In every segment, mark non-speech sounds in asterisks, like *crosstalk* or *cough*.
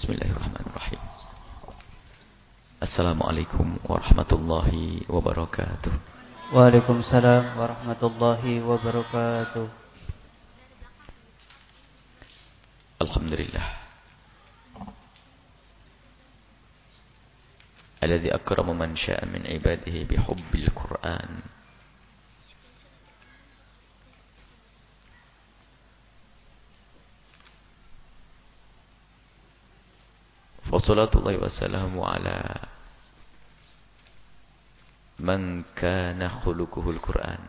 Bismillahirrahmanirrahim. Assalamualaikum warahmatullahi wabarakatuh. Waalaikumsalam warahmatullahi wabarakatuh. Alhamdulillah. Alladhi akrama man syaa min ibadihi bihubbil Qur'an. وصلاة الله وسلامه على من كان خلقه القرآن.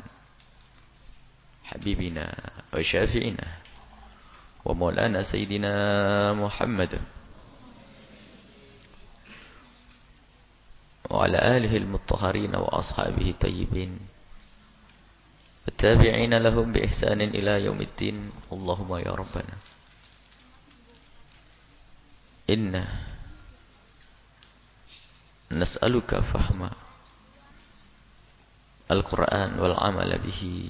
حبيبنا وشافعنا ومولانا سيدنا محمد وعلى آله المطهرين وأصحابه الطيبين. التابعين لهم بإحسان إلى يوم الدين. اللهم يا ربنا. إنه نسألك فهم القرآن والعمل به.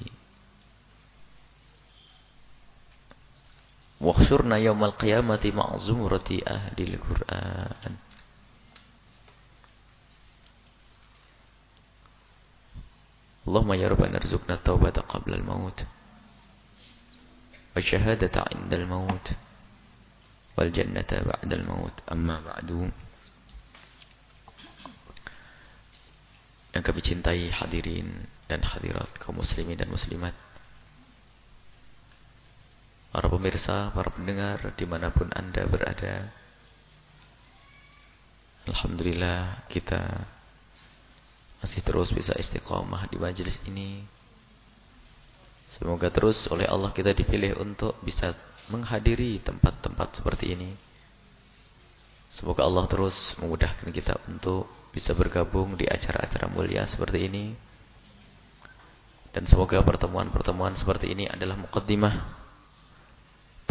واخشرنا يوم القيامة مع زمرة أهل القرآن. اللهم يا رب ارزقنا التوبة قبل الموت. والشهادة عند الموت. والجنة بعد الموت أما بعد Yang kami cintai hadirin dan hadirat kaum muslimin dan muslimat. Para pemirsa, para pendengar dimanapun anda berada. Alhamdulillah kita masih terus bisa istiqomah di majelis ini. Semoga terus oleh Allah kita dipilih untuk bisa menghadiri tempat-tempat seperti ini. Semoga Allah terus memudahkan kita untuk bisa bergabung di acara-acara mulia seperti ini. Dan semoga pertemuan-pertemuan seperti ini adalah mukaddimah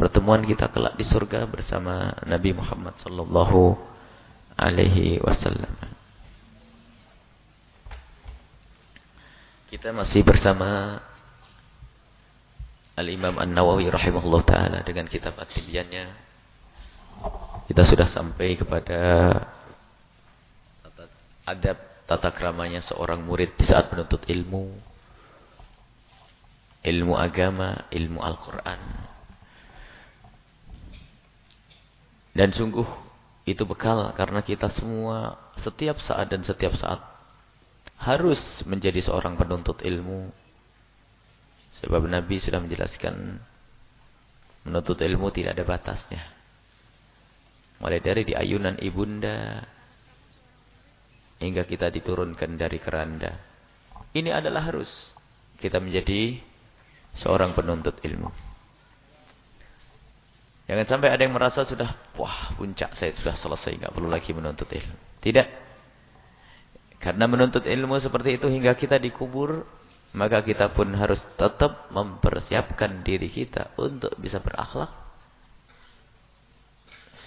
pertemuan kita kelak di surga bersama Nabi Muhammad sallallahu alaihi wasallam. Kita masih bersama Al-Imam An-Nawawi rahimahullah taala dengan kitab At-Tibyannya. Kita sudah sampai kepada adab tata keramanya seorang murid di saat menuntut ilmu. Ilmu agama, ilmu Al-Quran. Dan sungguh itu bekal karena kita semua setiap saat dan setiap saat harus menjadi seorang penuntut ilmu. Sebab Nabi sudah menjelaskan menuntut ilmu tidak ada batasnya. Mulai dari di ayunan ibunda hingga kita diturunkan dari keranda. Ini adalah harus kita menjadi seorang penuntut ilmu. Jangan sampai ada yang merasa sudah, wah puncak saya sudah selesai, nggak perlu lagi menuntut ilmu. Tidak. Karena menuntut ilmu seperti itu hingga kita dikubur, maka kita pun harus tetap mempersiapkan diri kita untuk bisa berakhlak.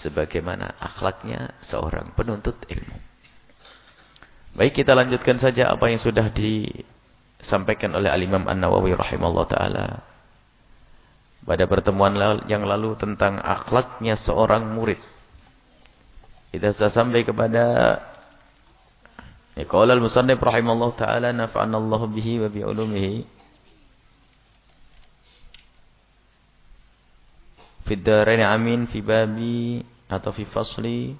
Sebagaimana akhlaknya seorang penuntut ilmu. Baik kita lanjutkan saja apa yang sudah disampaikan oleh Al-Imam An-Nawawi rahimahullah ta'ala. Pada pertemuan yang lalu tentang akhlaknya seorang murid. Kita sudah sampai kepada Ya al-musannif rahimallahu taala nafa'ana Allah bihi wa bi. Fi darain amin fi babi atau fi fasli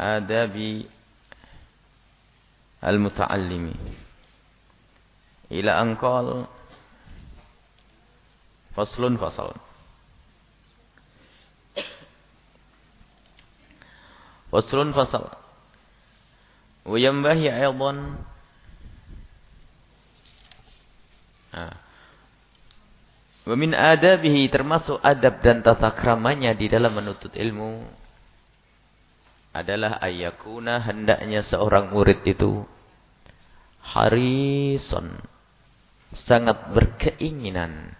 adabi al-muta'allimi ila anqal faslun fasal faslun fasal wa yanbahi aidan Wa min adabihi termasuk adab dan tata kramanya di dalam menuntut ilmu adalah ayakuna hendaknya seorang murid itu harison sangat berkeinginan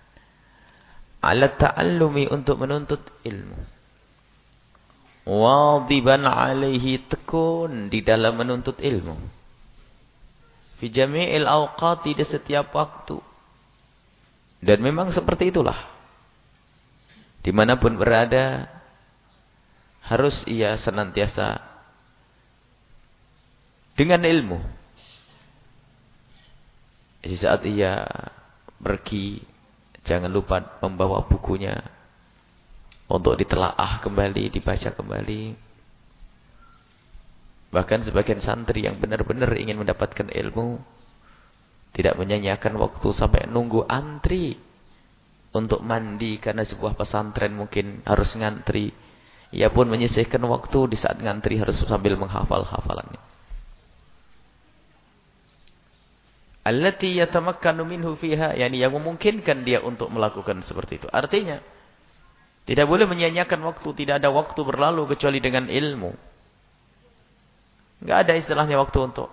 ala ta'allumi untuk menuntut ilmu wadiban alaihi tekun di dalam menuntut ilmu. Fi jami'il awqati di setiap waktu. Dan memang seperti itulah. Di mana pun berada harus ia senantiasa dengan ilmu. Di saat ia pergi, jangan lupa membawa bukunya untuk ditelaah kembali, dibaca kembali. Bahkan sebagian santri yang benar-benar ingin mendapatkan ilmu, tidak menyanyiakan waktu sampai nunggu antri untuk mandi karena sebuah pesantren mungkin harus ngantri. Ia pun menyisihkan waktu di saat ngantri harus sambil menghafal hafalannya. Allati yatamakkanu minhu fiha, yani yang memungkinkan dia untuk melakukan seperti itu. Artinya tidak boleh menyia-nyiakan waktu, tidak ada waktu berlalu kecuali dengan ilmu. Enggak ada istilahnya waktu untuk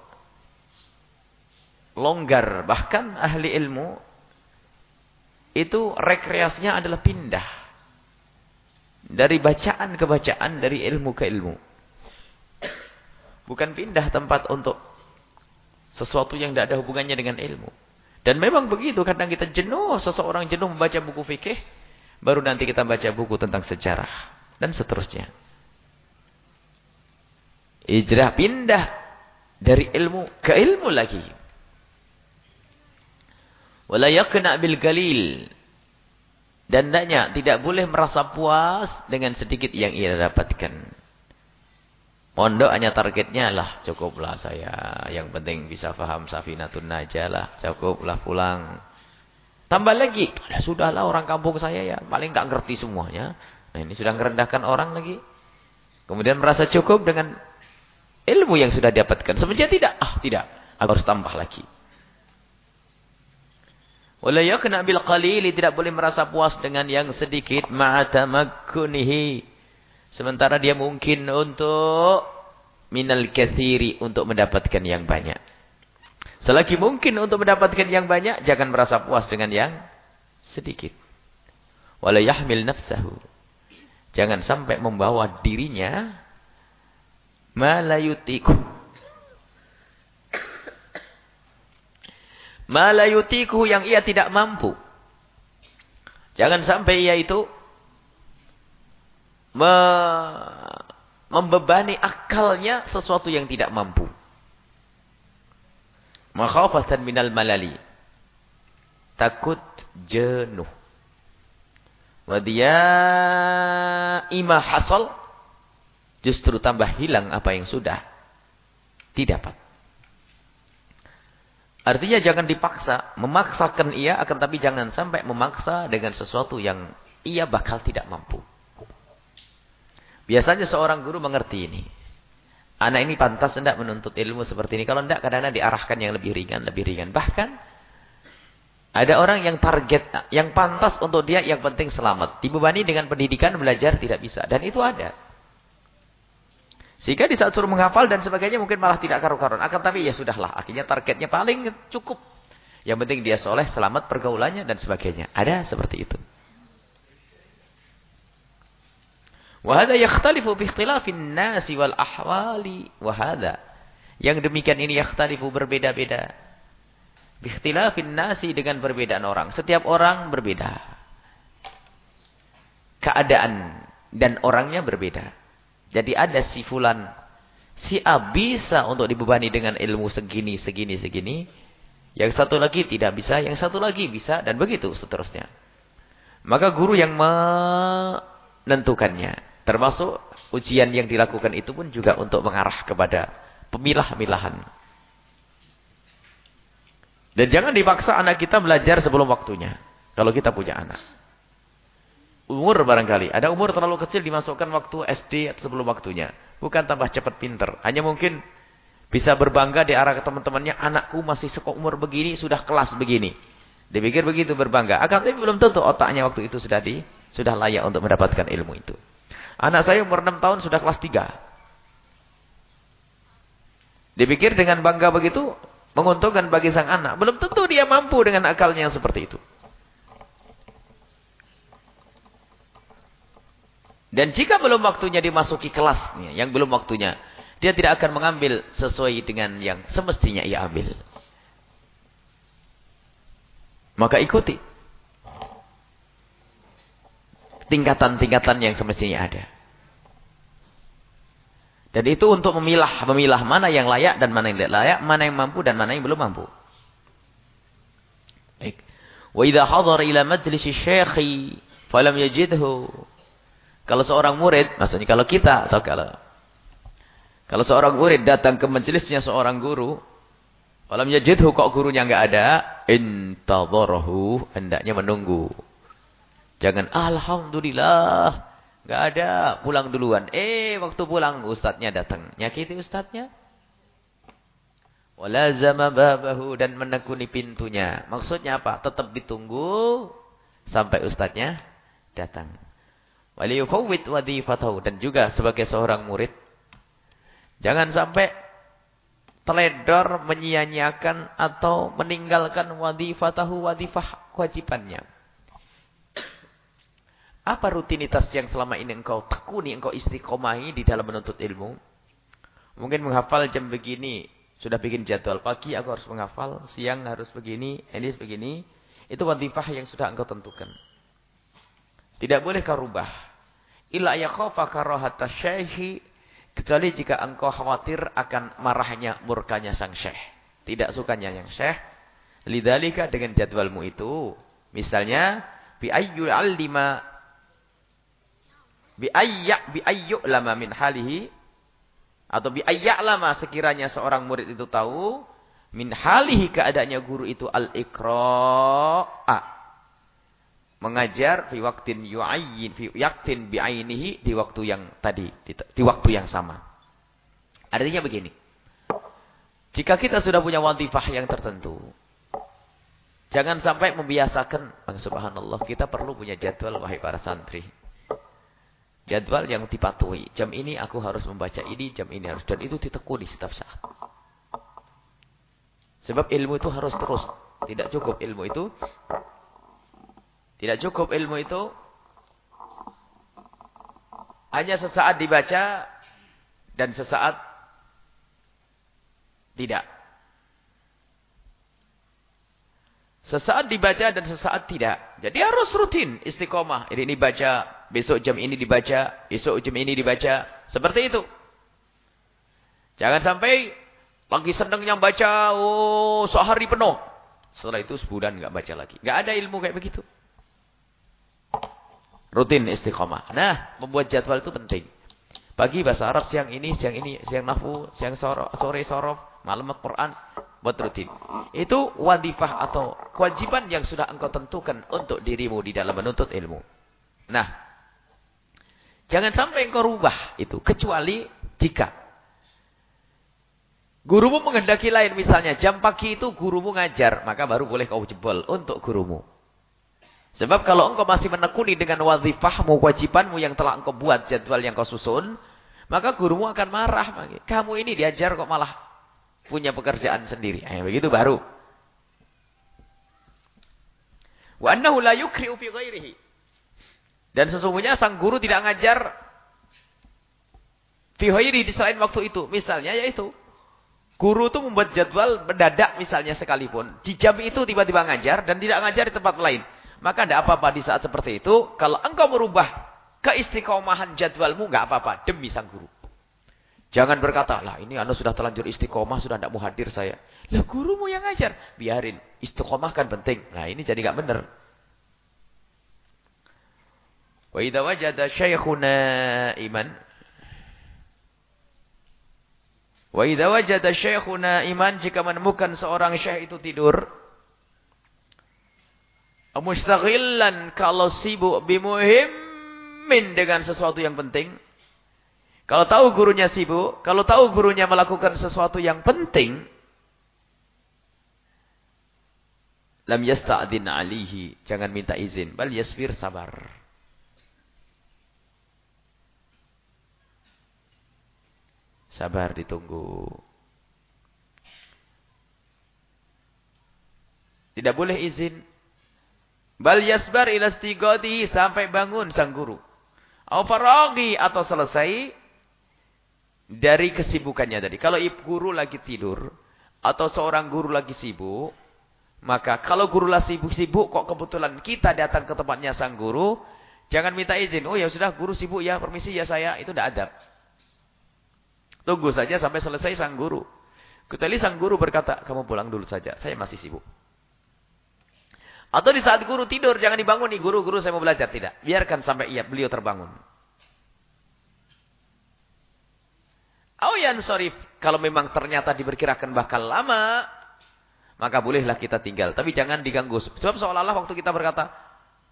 longgar. Bahkan ahli ilmu itu rekreasinya adalah pindah. Dari bacaan ke bacaan, dari ilmu ke ilmu. Bukan pindah tempat untuk sesuatu yang tidak ada hubungannya dengan ilmu. Dan memang begitu, kadang kita jenuh, seseorang jenuh membaca buku fikih, baru nanti kita baca buku tentang sejarah, dan seterusnya. Ijrah pindah dari ilmu ke ilmu lagi. Wala yaqna bil galil. Dan hendaknya tidak boleh merasa puas dengan sedikit yang ia dapatkan. Mondok hanya targetnya lah, cukuplah saya. Yang penting bisa faham safinatun najah lah, cukuplah pulang. Tambah lagi, ya sudahlah orang kampung saya ya, paling tak ngerti semuanya. Nah ini sudah merendahkan orang lagi. Kemudian merasa cukup dengan ilmu yang sudah dapatkan. Sebenarnya tidak, ah tidak, aku harus tambah lagi. Wala yakna bil qalili tidak boleh merasa puas dengan yang sedikit ma'atamakkunihi Sementara dia mungkin untuk minal kathiri untuk mendapatkan yang banyak. Selagi mungkin untuk mendapatkan yang banyak, jangan merasa puas dengan yang sedikit. Wala yahmil nafsahu. Jangan sampai membawa dirinya malayutiku. Malayutiku yang ia tidak mampu. Jangan sampai ia itu me membebani akalnya sesuatu yang tidak mampu. Makhafatan minal malali. Takut jenuh. Wadia ima hasal. Justru tambah hilang apa yang sudah didapat. Artinya jangan dipaksa. Memaksakan ia akan tapi jangan sampai memaksa dengan sesuatu yang ia bakal tidak mampu. Biasanya seorang guru mengerti ini. Anak ini pantas tidak menuntut ilmu seperti ini. Kalau tidak kadang-kadang diarahkan yang lebih ringan, lebih ringan. Bahkan ada orang yang target, yang pantas untuk dia yang penting selamat. Dibebani dengan pendidikan belajar tidak bisa. Dan itu ada. Sehingga di saat suruh menghafal dan sebagainya mungkin malah tidak karu-karuan. Akan tapi ya sudahlah. Akhirnya targetnya paling cukup. Yang penting dia soleh, selamat pergaulannya dan sebagainya. Ada seperti itu. Wahada yakhtalifu biikhtilafin nasi wal ahwali. Wahada. Yang demikian ini yakhtalifu berbeda-beda. Biikhtilafin nasi dengan perbedaan orang. Setiap orang berbeda. Keadaan dan orangnya berbeda. Jadi ada si fulan. Si A bisa untuk dibebani dengan ilmu segini, segini, segini. Yang satu lagi tidak bisa, yang satu lagi bisa. Dan begitu seterusnya. Maka guru yang menentukannya. Termasuk ujian yang dilakukan itu pun juga untuk mengarah kepada pemilah-milahan. Dan jangan dipaksa anak kita belajar sebelum waktunya. Kalau kita punya anak. Umur barangkali. Ada umur terlalu kecil dimasukkan waktu SD sebelum waktunya. Bukan tambah cepat pinter. Hanya mungkin bisa berbangga di arah teman-temannya. Anakku masih umur begini, sudah kelas begini. Dipikir begitu berbangga. Akan tapi belum tentu otaknya waktu itu sudah di sudah layak untuk mendapatkan ilmu itu. Anak saya umur 6 tahun sudah kelas 3. Dipikir dengan bangga begitu, menguntungkan bagi sang anak. Belum tentu dia mampu dengan akalnya yang seperti itu. Dan jika belum waktunya dimasuki kelasnya, yang belum waktunya, dia tidak akan mengambil sesuai dengan yang semestinya ia ambil. Maka ikuti. Tingkatan-tingkatan yang semestinya ada. Dan itu untuk memilah, memilah mana yang layak dan mana yang tidak layak, mana yang mampu dan mana yang belum mampu. Baik. Wa idza hadara ila majlis syekhi falam yajidhu. Kalau seorang murid, maksudnya kalau kita atau kalau kalau seorang murid datang ke majelisnya seorang guru, falam yajidhu kok gurunya enggak ada, intadharahu, hendaknya menunggu. Jangan alhamdulillah enggak ada, pulang duluan. Eh, waktu pulang ustadznya datang. Nyakiti ustadznya? Walazama babahu dan menekuni pintunya. Maksudnya apa? Tetap ditunggu sampai ustadznya datang. Waliyufawwid wadifatahu dan juga sebagai seorang murid jangan sampai teledor menyia-nyiakan atau meninggalkan wadifatahu wadifah kewajibannya. Apa rutinitas yang selama ini engkau tekuni, engkau istiqomahi di dalam menuntut ilmu? Mungkin menghafal jam begini, sudah bikin jadwal pagi aku harus menghafal, siang harus begini, ini begini. Itu wadifah yang sudah engkau tentukan. Tidak boleh kau rubah. Illa yakhafa karahata syaihi kecuali jika engkau khawatir akan marahnya murkanya sang syekh. Tidak sukanya yang syekh. Lidzalika dengan jadwalmu itu, misalnya bi ayyul alima bi ayya bi ayyu lama min halihi atau bi lama sekiranya seorang murid itu tahu min halihi keadaannya guru itu al-iqra'a mengajar fi waktin yu'ayyin fi yaktin bi'ainihi di waktu yang tadi di, di waktu yang sama. Artinya begini. Jika kita sudah punya wadifah yang tertentu, jangan sampai membiasakan, subhanallah, kita perlu punya jadwal wahai para santri. Jadwal yang dipatuhi. Jam ini aku harus membaca ini, jam ini harus. Dan itu ditekuni setiap saat. Sebab ilmu itu harus terus. Tidak cukup ilmu itu. Tidak cukup ilmu itu. Hanya sesaat dibaca. Dan sesaat tidak. Sesaat dibaca dan sesaat tidak. Jadi harus rutin istiqomah. Ini, ini baca, besok jam ini dibaca, besok jam ini dibaca. Seperti itu. Jangan sampai lagi yang baca, oh sehari penuh. Setelah itu sebulan nggak baca lagi. Nggak ada ilmu kayak begitu. Rutin istiqomah. Nah, membuat jadwal itu penting. Pagi bahasa Arab, siang ini, siang ini, siang nafsu, siang sore sorof, malam Al-Quran buat rutin. Itu wadifah atau kewajiban yang sudah engkau tentukan untuk dirimu di dalam menuntut ilmu. Nah, jangan sampai engkau rubah itu. Kecuali jika gurumu menghendaki lain. Misalnya jam pagi itu gurumu ngajar. Maka baru boleh kau jebol untuk gurumu. Sebab kalau engkau masih menekuni dengan wadifahmu, kewajibanmu yang telah engkau buat jadwal yang kau susun. Maka gurumu akan marah. Kamu ini diajar kok malah punya pekerjaan sendiri. Eh, begitu baru. Wa annahu la yukri'u fi ghairihi. Dan sesungguhnya sang guru tidak ngajar fi ghairi di selain waktu itu. Misalnya yaitu guru itu membuat jadwal mendadak misalnya sekalipun. Di jam itu tiba-tiba ngajar dan tidak ngajar di tempat lain. Maka tidak apa-apa di saat seperti itu. Kalau engkau merubah keistiqomahan jadwalmu, nggak apa-apa. Demi sang guru. Jangan berkata, lah ini anda sudah terlanjur istiqomah, sudah tidak mau hadir saya. Lah gurumu yang ngajar. Biarin, istiqomah kan penting. Nah ini jadi nggak benar. Wa idza wajada syaikhuna iman. Wa idza wajada syaikhuna iman jika menemukan seorang syekh itu tidur. Mustaghillan kalau sibuk bimuhimmin dengan sesuatu yang penting. Kalau tahu gurunya sibuk, kalau tahu gurunya melakukan sesuatu yang penting, lam yasta'din alihi, jangan minta izin, bal yasfir sabar. Sabar ditunggu. Tidak boleh izin. Bal yasbar ila sampai bangun sang guru. Au atau selesai dari kesibukannya tadi. Kalau ibu guru lagi tidur atau seorang guru lagi sibuk, maka kalau guru lagi sibuk-sibuk kok kebetulan kita datang ke tempatnya sang guru, jangan minta izin. Oh ya sudah guru sibuk ya, permisi ya saya, itu tidak adab. Tunggu saja sampai selesai sang guru. Kecuali sang guru berkata, kamu pulang dulu saja, saya masih sibuk. Atau di saat guru tidur, jangan dibangun nih, guru-guru saya mau belajar. Tidak, biarkan sampai ia beliau terbangun. Awian sorif, kalau memang ternyata diperkirakan bakal lama, maka bolehlah kita tinggal. Tapi jangan diganggu. Sebab seolah-olah waktu kita berkata,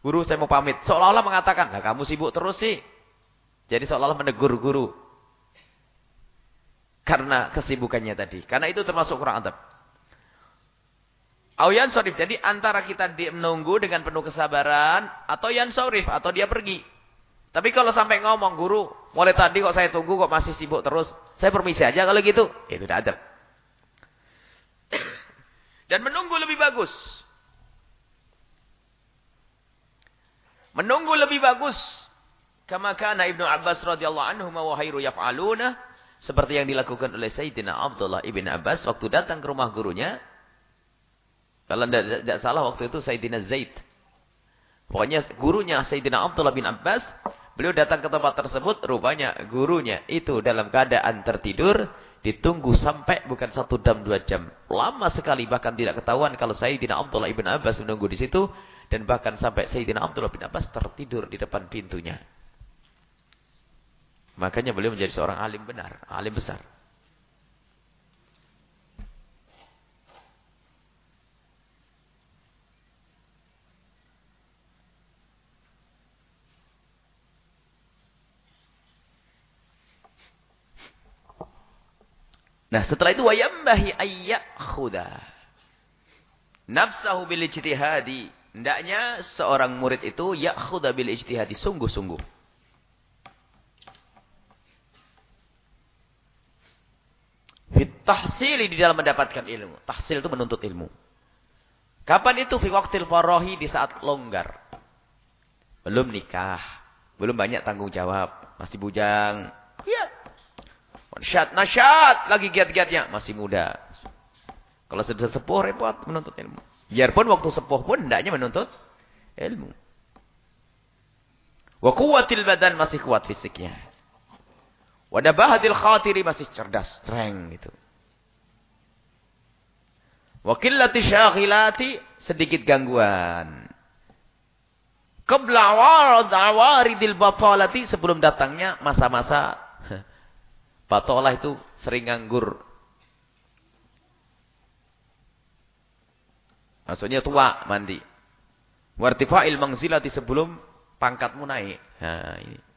guru saya mau pamit. Seolah-olah mengatakan, nah kamu sibuk terus sih. Jadi seolah-olah menegur guru. Karena kesibukannya tadi. Karena itu termasuk kurang adab. Awian sorif. Jadi antara kita menunggu dengan penuh kesabaran. Atau yan sorif. Atau dia pergi. Tapi kalau sampai ngomong, guru, mulai tadi kok saya tunggu kok masih sibuk terus. Saya permisi aja kalau gitu. Itu tidak adab. *coughs* Dan menunggu lebih bagus. Menunggu lebih bagus. Kama kana Ibnu Abbas radhiyallahu anhu wa khairu yaf'aluna seperti yang dilakukan oleh Sayyidina Abdullah ibn Abbas waktu datang ke rumah gurunya. Kalau tidak, salah waktu itu Sayyidina Zaid. Pokoknya gurunya Sayyidina Abdullah bin Abbas. Beliau datang ke tempat tersebut. Rupanya gurunya itu dalam keadaan tertidur. Ditunggu sampai bukan satu jam dua jam. Lama sekali bahkan tidak ketahuan kalau Sayyidina Abdullah ibn Abbas menunggu di situ. Dan bahkan sampai Sayyidina Abdullah bin Abbas tertidur di depan pintunya. Makanya beliau menjadi seorang alim benar. Alim besar. Nah, setelah itu wayambahi ayyakhudha nafsahu bil ijtihadi. Hendaknya seorang murid itu yakhudha bil ijtihadi sungguh-sungguh. Fit tahsili di dalam mendapatkan ilmu. Tahsil itu menuntut ilmu. Kapan itu? Fi waqtil farahi di saat longgar. Belum nikah. Belum banyak tanggung jawab. Masih bujang. Ya, Nasyat, nasyat. Lagi giat-giatnya. Masih muda. Kalau sudah sepuh, repot menuntut ilmu. Biarpun waktu sepuh pun, hendaknya menuntut ilmu. Wa kuwatil badan masih kuat fisiknya. Wadabahatil khatiri masih cerdas, strength gitu. Wa qillati syaghilati sedikit gangguan. Qabla awaridil batalati sebelum datangnya masa-masa *laughs* Batolah itu sering nganggur. Maksudnya tua mandi. Wartifa'il mangzilati sebelum pangkatmu naik. Nah, ini.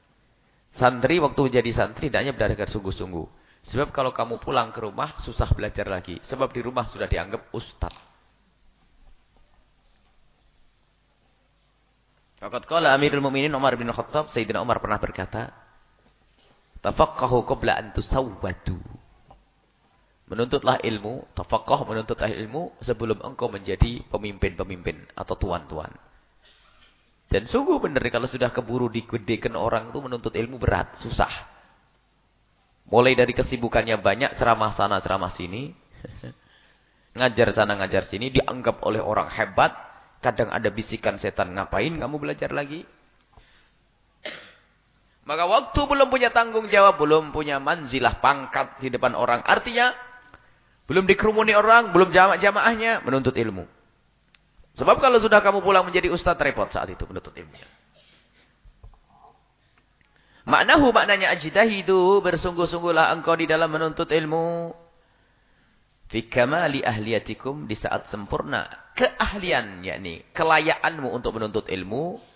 Santri waktu menjadi santri tidaknya belajar sungguh-sungguh. Sebab kalau kamu pulang ke rumah susah belajar lagi. Sebab di rumah sudah dianggap ustaz. Fakat kala Amirul Mukminin Umar bin Khattab, Sayyidina Umar pernah berkata, Tafaqahu qabla an tusawwadu. Menuntutlah ilmu, tafaqah menuntutlah ilmu sebelum engkau menjadi pemimpin-pemimpin atau tuan-tuan. Dan sungguh benar kalau sudah keburu dikedekan orang itu menuntut ilmu berat, susah. Mulai dari kesibukannya banyak, ceramah sana, ceramah sini. *laughs* ngajar sana, ngajar sini, dianggap oleh orang hebat. Kadang ada bisikan setan, ngapain kamu belajar lagi? *clears throat* Maka waktu belum punya tanggung jawab, belum punya manzilah pangkat di depan orang. Artinya, belum dikerumuni orang, belum jamaah-jamaahnya, menuntut ilmu. Sebab kalau sudah kamu pulang menjadi ustaz, repot saat itu menuntut ilmu. Maknahu maknanya ajdahidu, bersungguh-sungguhlah engkau di dalam menuntut ilmu. Fi kamali ahliyatikum, di saat sempurna keahlian, yakni kelayaanmu untuk menuntut ilmu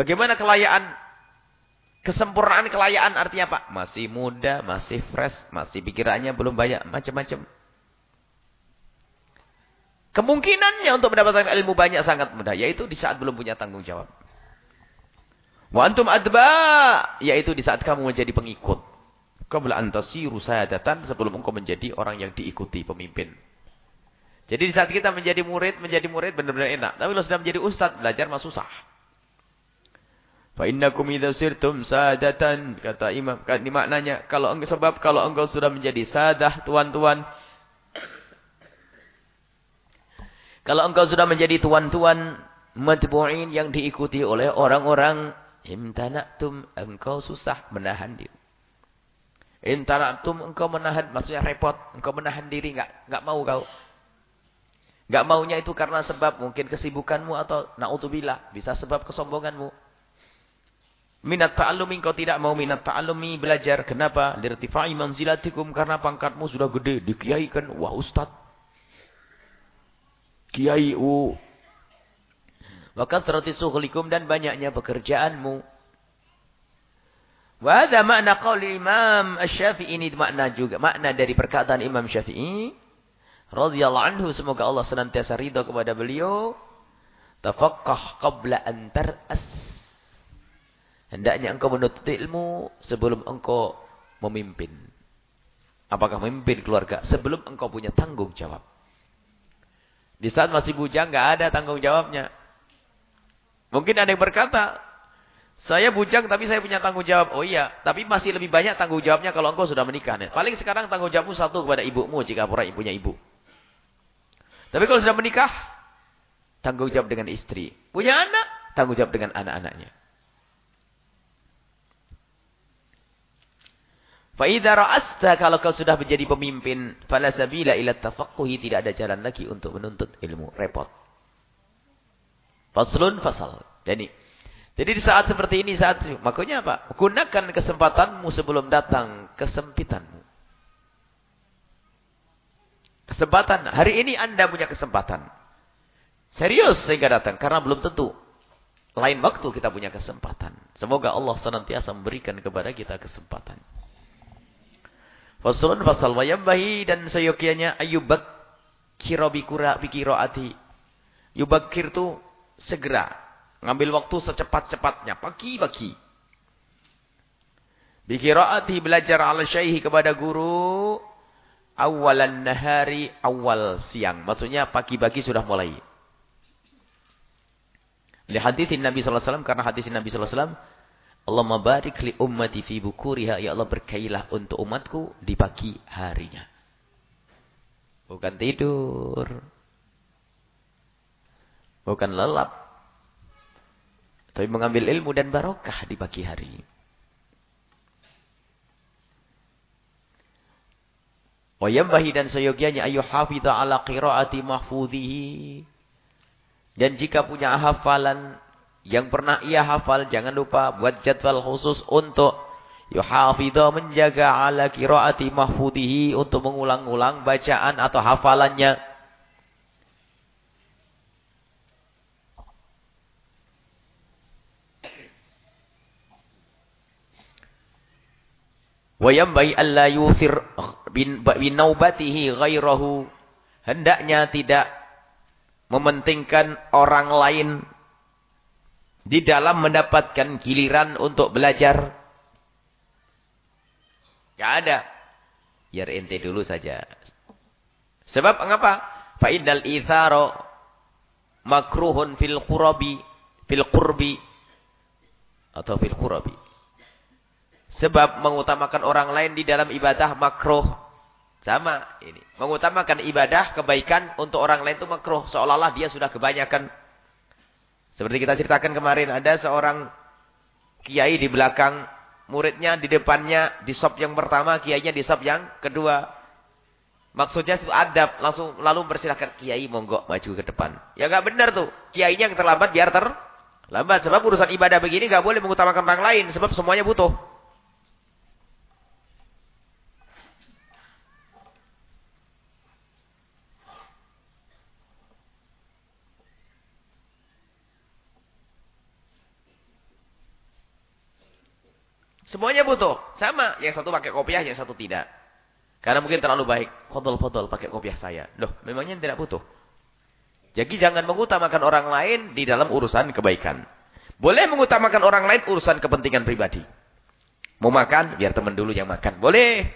Bagaimana kelayaan? Kesempurnaan kelayaan artinya apa? Masih muda, masih fresh, masih pikirannya belum banyak macam-macam. Kemungkinannya untuk mendapatkan ilmu banyak sangat mudah. Yaitu di saat belum punya tanggung jawab. Wa antum adba. Yaitu di saat kamu menjadi pengikut. Qabla antasiru sayadatan. Sebelum engkau menjadi orang yang diikuti pemimpin. Jadi di saat kita menjadi murid, menjadi murid benar-benar enak. Tapi kalau sudah menjadi ustaz, belajar mah susah. Fa innakum idza sirtum sadatan kata imam kan maknanya kalau sebab kalau engkau sudah menjadi sadah tuan-tuan kalau engkau sudah menjadi tuan-tuan matbu'in yang diikuti oleh orang-orang imtanatum engkau susah menahan diri Intanatum engkau menahan, maksudnya repot. Engkau menahan diri, enggak enggak mau kau. Enggak maunya itu karena sebab mungkin kesibukanmu atau na'udzubillah. Bisa sebab kesombonganmu. Minat ta'alumi engkau tidak mau minat ta'alumi belajar. Kenapa? Lirtifa'i manzilatikum. Karena pangkatmu sudah gede. Dikiaikan. Wah ustaz. Kiai u. Maka terhati suhulikum dan banyaknya pekerjaanmu. Wada makna qawli Imam Syafi'i ini makna juga makna dari perkataan Imam Syafi'i. Radhiyallahu anhu semoga Allah senantiasa ridha kepada beliau. Tafaqqah qabla an tar'as. Hendaknya engkau menuntut ilmu sebelum engkau memimpin. Apakah memimpin keluarga? Sebelum engkau punya tanggung jawab di saat masih bujang enggak ada tanggung jawabnya mungkin ada yang berkata saya bujang tapi saya punya tanggung jawab. Oh iya, tapi masih lebih banyak tanggung jawabnya kalau engkau sudah menikah. Nih. Paling sekarang tanggung jawabmu satu kepada ibumu jika pura ibunya ibu. Tapi kalau sudah menikah, tanggung jawab dengan istri. Punya anak, tanggung jawab dengan anak-anaknya. Fa'idha ra'asta kalau kau sudah menjadi pemimpin, fala sabila ila tafaqquhi tidak ada jalan lagi untuk menuntut ilmu, repot. Faslun fasal. Jadi jadi di saat seperti ini, saat makanya apa? Gunakan kesempatanmu sebelum datang kesempitanmu. Kesempatan. Hari ini anda punya kesempatan. Serius sehingga datang. Karena belum tentu. Lain waktu kita punya kesempatan. Semoga Allah senantiasa memberikan kepada kita kesempatan. Fasulun fasal wayambahi dan seyokianya ayubak kirobikura bikiroati. Yubakir itu segera Ngambil waktu secepat-cepatnya. Pagi-pagi. Bikiraati belajar ala syaihi kepada guru. Awalan nahari awal siang. Maksudnya pagi-pagi sudah mulai. Lihat hadis Nabi SAW. Karena hadis Nabi SAW. Allah mabarik li ummati fi bukuriha. Ya Allah berkailah untuk umatku di pagi harinya. Bukan tidur. Bukan lelap. Tapi mengambil ilmu dan barokah di pagi hari. Wayambahi dan seyogianya ayu hafidha ala qiraati mahfudhihi. Dan jika punya hafalan yang pernah ia hafal, jangan lupa buat jadwal khusus untuk yuhafidha menjaga ala qiraati mahfudhihi untuk mengulang-ulang bacaan atau hafalannya. Wayambai alla bin naubatihi ghairahu. Hendaknya tidak mementingkan orang lain di dalam mendapatkan giliran untuk belajar. Tidak ada. Biar ente dulu saja. Sebab mengapa? Fa'idal itharo makruhun fil qurabi fil qurbi atau fil qurabi Sebab mengutamakan orang lain di dalam ibadah makruh. Sama ini. Mengutamakan ibadah, kebaikan untuk orang lain itu makruh. Seolah-olah dia sudah kebanyakan. Seperti kita ceritakan kemarin. Ada seorang kiai di belakang. Muridnya di depannya. Di sop yang pertama. Kiainya di sop yang kedua. Maksudnya itu adab. Langsung lalu bersilahkan. Kiai monggo maju ke depan. Ya nggak benar tuh. Kiainya yang terlambat biar terlambat. Sebab urusan ibadah begini nggak boleh mengutamakan orang lain. Sebab semuanya butuh. Semuanya butuh. Sama. Yang satu pakai kopiah, yang satu tidak. Karena mungkin terlalu baik. Fodol-fodol pakai kopiah saya. Loh, memangnya tidak butuh. Jadi jangan mengutamakan orang lain di dalam urusan kebaikan. Boleh mengutamakan orang lain urusan kepentingan pribadi. Mau makan, biar teman dulu yang makan. Boleh.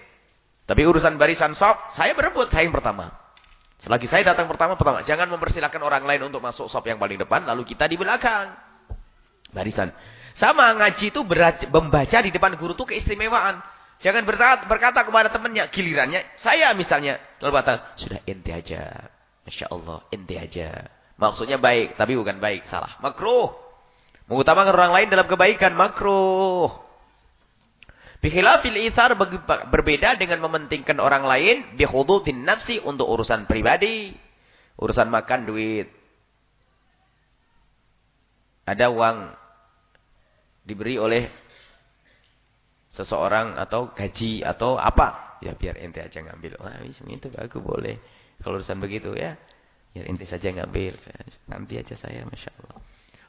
Tapi urusan barisan sop, saya berebut, saya yang pertama. Selagi saya datang pertama, pertama. Jangan mempersilahkan orang lain untuk masuk sop yang paling depan, lalu kita di belakang. Barisan. Sama ngaji itu membaca di depan guru itu keistimewaan. Jangan berkata, kepada temannya, gilirannya, saya misalnya. Lalu kata, sudah ente aja. Masya Allah, ente aja. Maksudnya baik, tapi bukan baik, salah. Makruh. Mengutamakan orang lain dalam kebaikan, makruh. Bikhilafil ithar berbeda dengan mementingkan orang lain bihududin nafsi untuk urusan pribadi. Urusan makan duit. Ada uang diberi oleh seseorang atau gaji atau apa. Ya biar ente aja ngambil. Wah, itu aku boleh. Kalau urusan begitu ya. Ya ente saja ngambil. Nanti aja saya Masya Allah.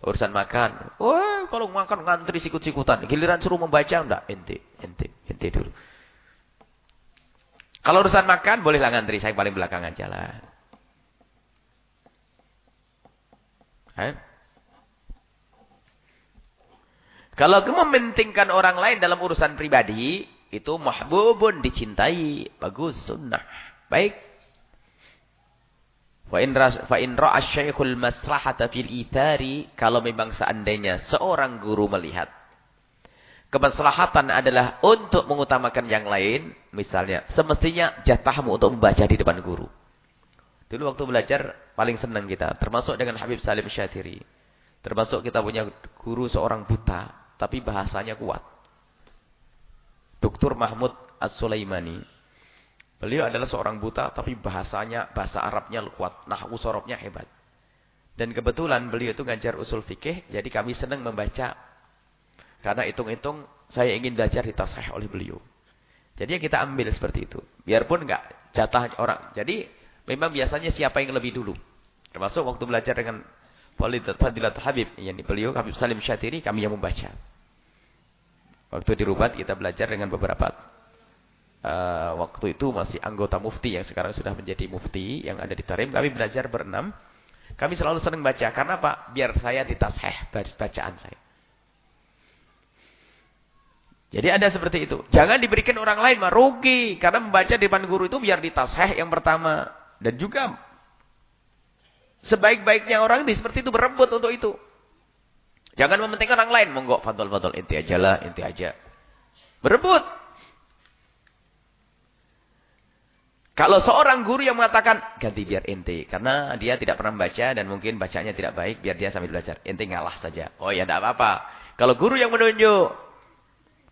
Urusan makan. Wah, kalau makan ngantri sikut-sikutan. Giliran suruh membaca enggak? Ente, ente, ente dulu. Kalau urusan makan, bolehlah ngantri. Saya paling belakang aja lah. Eh? Kalau mementingkan orang lain dalam urusan pribadi, itu mahbubun dicintai. Bagus, sunnah. Baik. Fa in fa in ra'a maslahata fil itari kalau memang seandainya seorang guru melihat kemaslahatan adalah untuk mengutamakan yang lain, misalnya semestinya jatahmu untuk membaca di depan guru. Dulu waktu belajar paling senang kita, termasuk dengan Habib Salim Syatiri. Termasuk kita punya guru seorang buta, tapi bahasanya kuat. Dr. Mahmud As-Sulaimani. Beliau adalah seorang buta tapi bahasanya, bahasa Arabnya kuat. Nahwu sorobnya hebat. Dan kebetulan beliau itu ngajar usul fikih, jadi kami senang membaca. Karena hitung-hitung saya ingin belajar ditasahih oleh beliau. Jadi kita ambil seperti itu. Biarpun enggak jatah orang. Jadi memang biasanya siapa yang lebih dulu. Termasuk waktu belajar dengan Fadilat Habib. Yang beliau Habib Salim Syatiri kami yang membaca. Waktu di Rubat kita belajar dengan beberapa uh, waktu itu masih anggota mufti yang sekarang sudah menjadi mufti yang ada di Tarim. Kami belajar berenam. Kami selalu senang baca. Karena apa? Biar saya ditasheh bacaan saya. Jadi ada seperti itu. Jangan diberikan orang lain, mah rugi. Karena membaca di depan guru itu biar ditasheh yang pertama. Dan juga sebaik-baiknya orang ini seperti itu berebut untuk itu. Jangan mementingkan orang lain. Monggo, fadol-fadol, inti aja lah, inti aja. Berebut. Kalau seorang guru yang mengatakan, ganti biar ente. Karena dia tidak pernah membaca dan mungkin bacanya tidak baik, biar dia sambil belajar. Ente ngalah saja. Oh ya, tidak apa-apa. Kalau guru yang menunjuk,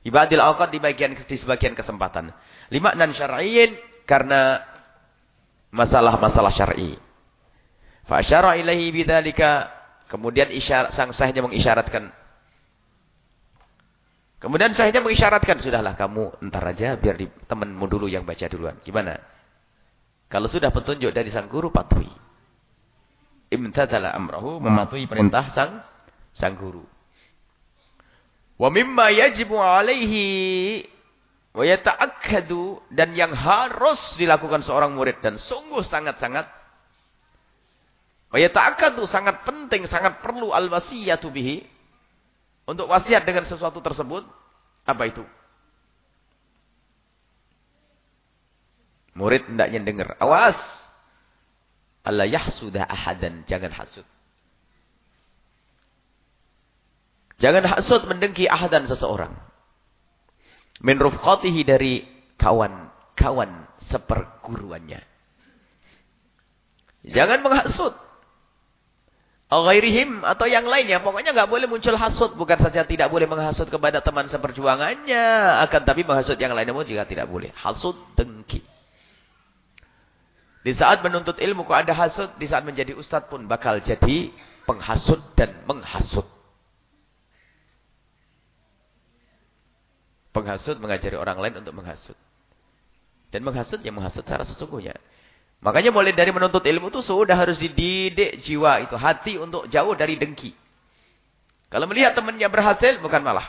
ibadil awqat di, bagian, di sebagian kesempatan. Lima nan syar'iyin, karena masalah-masalah syar'i. Fa'asyara ilahi bidhalika, kemudian isyarat, sang sahnya mengisyaratkan. Kemudian sahnya mengisyaratkan, sudahlah kamu entar aja biar di, temanmu dulu yang baca duluan. Gimana? Kalau sudah petunjuk dari sang guru, patuhi. Imtadala amrahu, mematuhi perintah sang sang guru. Wa mimma yajibu alaihi wa yata'akkadu dan yang harus dilakukan seorang murid dan sungguh sangat-sangat wa yata'akkadu sangat penting, sangat perlu al-wasiyatu bihi untuk wasiat dengan sesuatu tersebut apa itu? Murid hendaknya dengar. Awas. Allah yahsuda ahadan. Jangan hasud. Jangan hasud mendengki ahadan seseorang. Min rufqatihi dari kawan-kawan seperguruannya. Jangan menghasut. Ghairihim atau yang lainnya. Pokoknya nggak boleh muncul hasud. Bukan saja tidak boleh menghasut kepada teman seperjuangannya. Akan tapi menghasut yang lainnya pun juga tidak boleh. Hasud dengki. Di saat menuntut ilmu kok ada hasud, di saat menjadi ustadz pun bakal jadi penghasut dan menghasut. Penghasut mengajari orang lain untuk menghasut. Dan menghasut yang menghasut secara sesungguhnya. Makanya mulai dari menuntut ilmu itu sudah harus dididik jiwa itu. Hati untuk jauh dari dengki. Kalau melihat temannya berhasil, bukan malah.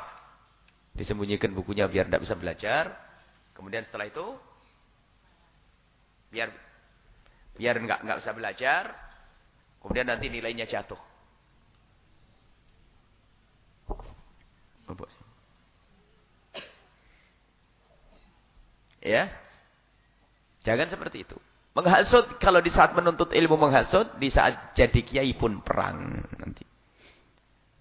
Disembunyikan bukunya biar tidak bisa belajar. Kemudian setelah itu, biar biar nggak nggak bisa belajar, kemudian nanti nilainya jatuh. Ya, jangan seperti itu. Menghasut kalau di saat menuntut ilmu menghasut, di saat jadi kiai pun perang nanti.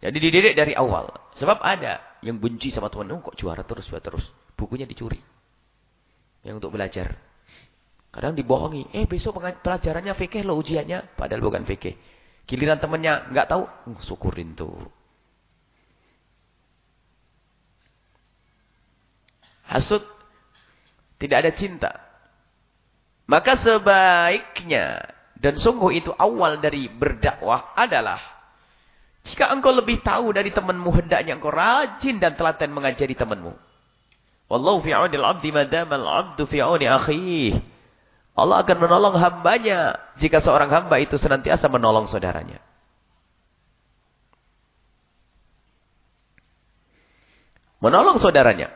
Jadi dididik dari awal. Sebab ada yang benci sama Tuhan, oh, kok juara terus, juara terus. Bukunya dicuri. Yang untuk belajar. Kadang dibohongi. Eh besok pelajarannya fikih lo ujiannya. Padahal bukan fikih. Giliran temennya nggak tahu. Uh, syukurin tuh. Hasud. Tidak ada cinta. Maka sebaiknya dan sungguh itu awal dari berdakwah adalah jika engkau lebih tahu dari temanmu hendaknya engkau rajin dan telaten mengajari temanmu. Wallahu fi 'aunil 'abdi madamal 'abdu fi 'auni akhih. Allah akan menolong hambanya jika seorang hamba itu senantiasa menolong saudaranya. Menolong saudaranya.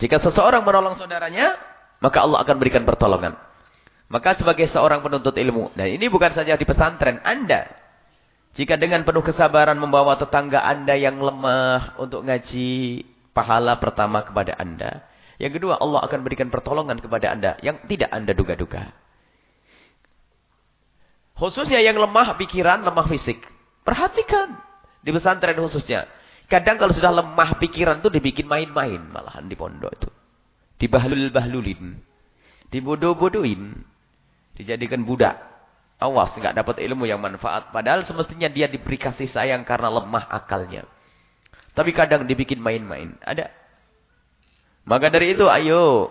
Jika seseorang menolong saudaranya, maka Allah akan berikan pertolongan. Maka sebagai seorang penuntut ilmu, dan ini bukan saja di pesantren, Anda, jika dengan penuh kesabaran membawa tetangga Anda yang lemah untuk ngaji, pahala pertama kepada Anda. Yang kedua, Allah akan berikan pertolongan kepada Anda yang tidak Anda duga-duga. Khususnya yang lemah pikiran, lemah fisik. Perhatikan di pesantren khususnya. Kadang kalau sudah lemah pikiran tuh dibikin main-main malahan di pondok itu. Dibahlul-bahlulin. Dibodoh-bodohin. Dijadikan budak. Awas, nggak dapat ilmu yang manfaat. Padahal semestinya dia diberi kasih sayang karena lemah akalnya. Tapi kadang dibikin main-main. Ada. Maka dari itu, ayo.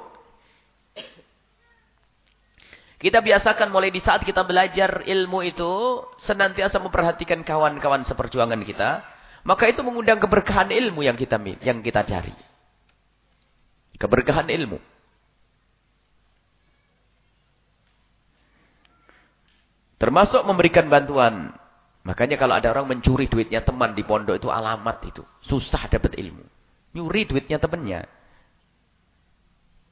Kita biasakan mulai di saat kita belajar ilmu itu, senantiasa memperhatikan kawan-kawan seperjuangan kita maka itu mengundang keberkahan ilmu yang kita yang kita cari. Keberkahan ilmu. Termasuk memberikan bantuan. Makanya kalau ada orang mencuri duitnya teman di pondok itu alamat itu. Susah dapat ilmu. Nyuri duitnya temannya.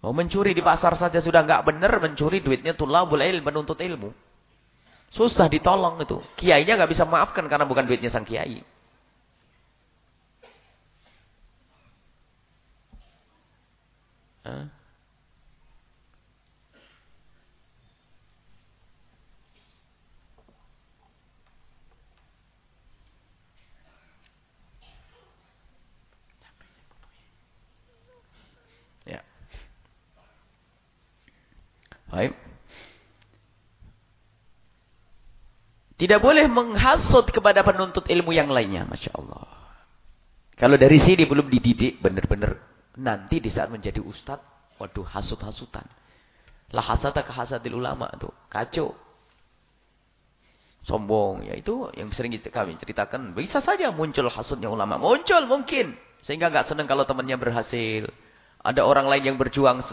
Mau mencuri di pasar saja sudah nggak benar, mencuri duitnya tulabul ilmu, menuntut ilmu. Susah ditolong itu. Kiainya nggak bisa maafkan karena bukan duitnya sang kiai. Ya. Baik. Tidak boleh menghasut kepada penuntut ilmu yang lainnya. Masya Allah. Kalau dari sini belum dididik benar-benar Nanti di saat menjadi ustadz, waduh hasut-hasutan. Lah hasata ke hasadil ulama tuh, kacau. Sombong, ya itu yang sering kami ceritakan. Bisa saja muncul hasutnya ulama. Muncul mungkin. Sehingga nggak senang kalau temannya berhasil. Ada orang lain yang berjuang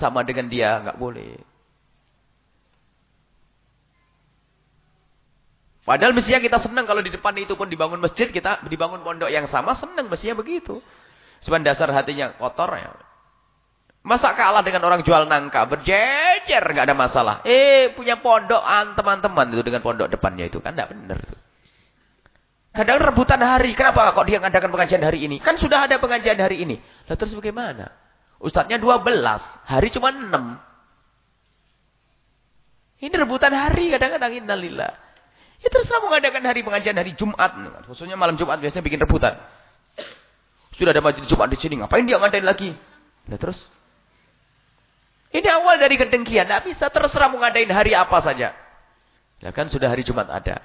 sama dengan dia, nggak boleh. Padahal mestinya kita senang kalau di depan itu pun dibangun masjid, kita dibangun pondok yang sama, senang mestinya begitu. Cuma dasar hatinya kotor ya. Masa kalah dengan orang jual nangka, berjejer, nggak ada masalah. Eh, punya pondok teman-teman itu dengan pondok depannya itu kan nggak benar tuh. Kadang rebutan hari. Kenapa kok dia ngadakan pengajian hari ini? Kan sudah ada pengajian hari ini. Lah terus bagaimana? Ustadznya 12, hari cuma 6. Ini rebutan hari kadang-kadang innalillah. Ya terus mau mengadakan hari pengajian hari Jumat. Khususnya malam Jumat biasanya bikin rebutan. Sudah ada majelis Jumat di sini, ngapain dia ngadain lagi? Nah terus? Ini awal dari kedengkian, tidak bisa terserah mau ngadain hari apa saja. Lah kan sudah hari Jumat ada.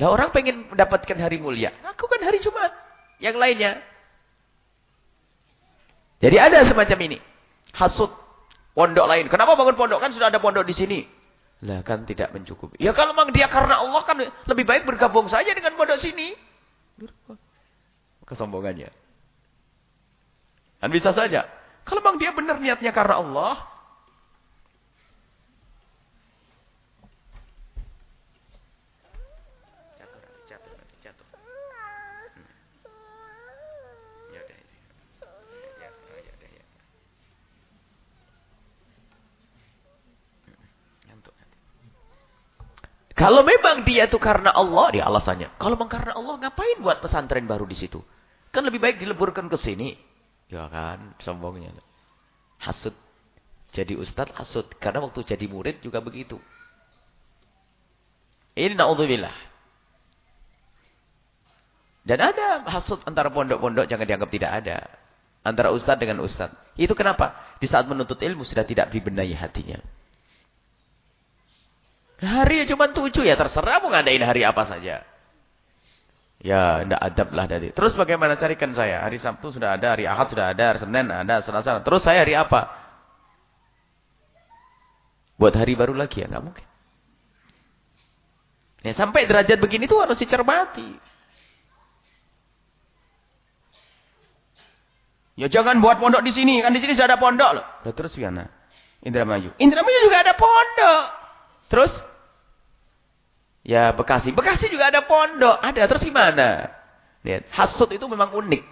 Lah orang pengen mendapatkan hari mulia, aku kan hari Jumat. Yang lainnya. Jadi ada semacam ini. Hasut pondok lain. Kenapa bangun pondok? Kan sudah ada pondok di sini. Lah kan tidak mencukupi. Ya kalau memang dia karena Allah kan lebih baik bergabung saja dengan pondok sini. Kesombongannya. Dan bisa saja. Kalau memang dia benar niatnya karena Allah. Kalau memang dia itu karena Allah, dia alasannya. Kalau memang karena Allah, ngapain buat pesantren baru di situ? Kan lebih baik dileburkan ke sini. Ya kan, sombongnya. Hasud. Jadi ustadz hasud. Karena waktu jadi murid juga begitu. Ini na'udzubillah. Dan ada hasud antara pondok-pondok jangan dianggap tidak ada. Antara ustadz dengan ustadz. Itu kenapa? Di saat menuntut ilmu sudah tidak dibenahi hatinya. Hari cuma tujuh ya terserah mau ngadain hari apa saja. Ya, tidak adab lah dari. Terus bagaimana carikan saya? Hari Sabtu sudah ada, hari Ahad sudah ada, hari Senin ada, Selasa. Terus saya hari apa? Buat hari baru lagi ya, nggak mungkin. Ya, sampai derajat begini tuh harus dicermati. Ya jangan buat pondok di sini, kan di sini sudah ada pondok loh. Loh terus gimana? Indramayu. Indramayu juga ada pondok. Terus Ya Bekasi. Bekasi juga ada pondok. Ada. Terus gimana? Lihat. Hasut itu memang unik.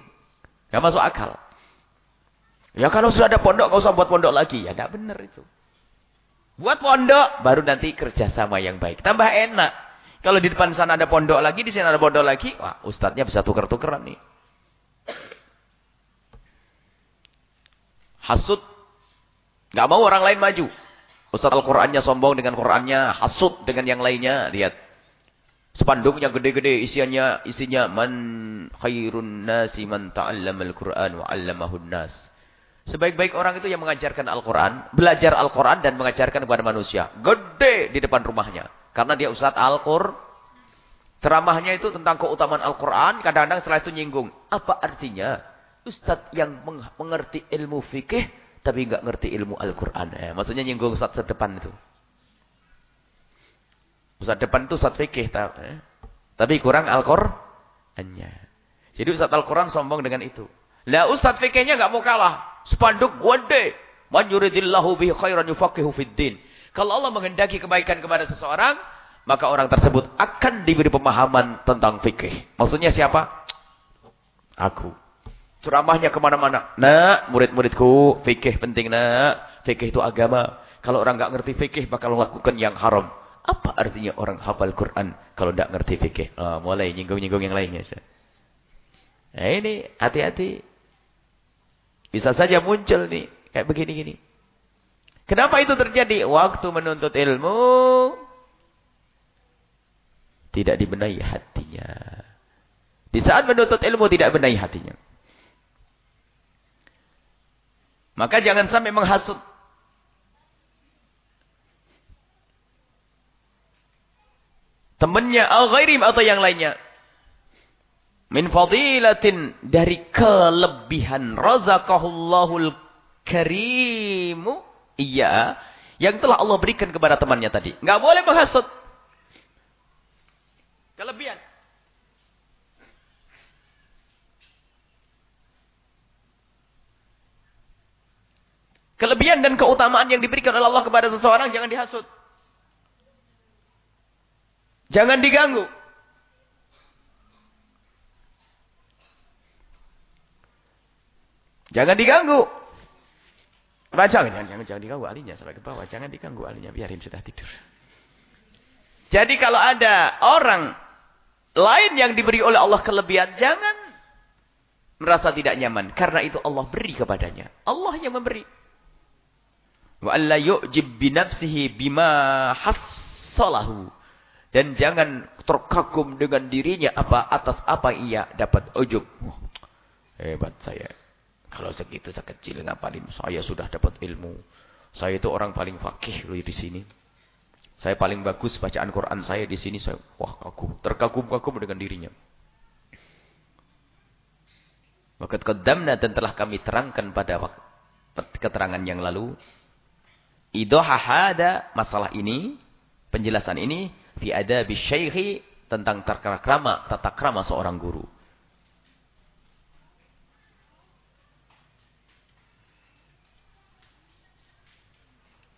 Gak masuk akal. Ya kalau sudah ada pondok, gak usah buat pondok lagi. Ya gak benar itu. Buat pondok, baru nanti kerjasama yang baik. Tambah enak. Kalau di depan sana ada pondok lagi, di sini ada pondok lagi. Wah, ustadznya bisa tuker-tukeran nih. Hasut. Gak mau orang lain maju. Ustaz Al-Qur'annya sombong dengan Qur'annya, hasud dengan yang lainnya. Lihat. Spanduknya gede-gede, isinya isinya man khairun nasi man ta'allamal Qur'an wa 'allamahun nas. Sebaik-baik orang itu yang mengajarkan Al-Qur'an, belajar Al-Qur'an dan mengajarkan kepada manusia. Gede di depan rumahnya. Karena dia Ustaz Al-Qur'an. Ceramahnya itu tentang keutamaan Al-Quran. Kadang-kadang setelah itu nyinggung. Apa artinya? Ustaz yang mengerti ilmu fikih tapi nggak ngerti ilmu Al-Quran. Eh, maksudnya nyinggung Ustaz depan itu. Ustaz depan itu Ustaz fikih. Eh. Tapi kurang Al-Qurannya. Jadi Ustaz Al-Quran sombong dengan itu. Lah Ustaz fikihnya nggak mau kalah. Spanduk gede. Man yuridillahu bihi khairan yufaqihu fid din. Kalau Allah menghendaki kebaikan kepada seseorang, maka orang tersebut akan diberi pemahaman tentang fikih. Maksudnya siapa? Aku. Ceramahnya ke mana-mana. Nak, murid-muridku, fikih penting nak. Fikih itu agama. Kalau orang nggak ngerti fikih, bakal melakukan yang haram. Apa artinya orang hafal Quran kalau tidak ngerti fikih? Oh, mulai nyinggung-nyinggung yang lainnya. Nah ini, hati-hati. Bisa saja muncul nih, kayak begini-gini. Kenapa itu terjadi? Waktu menuntut ilmu, tidak dibenahi hatinya. Di saat menuntut ilmu, tidak benahi hatinya. Maka jangan sampai menghasut. Temannya al-ghairim atau yang lainnya. Min fadilatin dari kelebihan razaqahullahul karimu. Iya. Yang telah Allah berikan kepada temannya tadi. Enggak boleh menghasut. Kelebihan. Kelebihan dan keutamaan yang diberikan oleh Allah kepada seseorang jangan dihasut. Jangan diganggu. Jangan diganggu. Baca, jangan, jangan, jangan diganggu alinya sampai ke bawah. Jangan diganggu alinya, biarin sudah tidur. Jadi kalau ada orang lain yang diberi oleh Allah kelebihan, jangan merasa tidak nyaman. Karena itu Allah beri kepadanya. Allah yang memberi. Wa alla yu'jib binafsihi bima hassalahu. Dan jangan terkagum dengan dirinya apa atas apa ia dapat ujub. hebat saya. Kalau segitu saya kecil ngapalin. Saya sudah dapat ilmu. Saya itu orang paling fakih loh di sini. Saya paling bagus bacaan Quran saya di sini. Saya wah kagum, terkagum-kagum dengan dirinya. Maka kedamna dan telah kami terangkan pada keterangan yang lalu Idoha hada masalah ini, penjelasan ini fi adabi syaikhi tentang tata krama, tata krama seorang guru.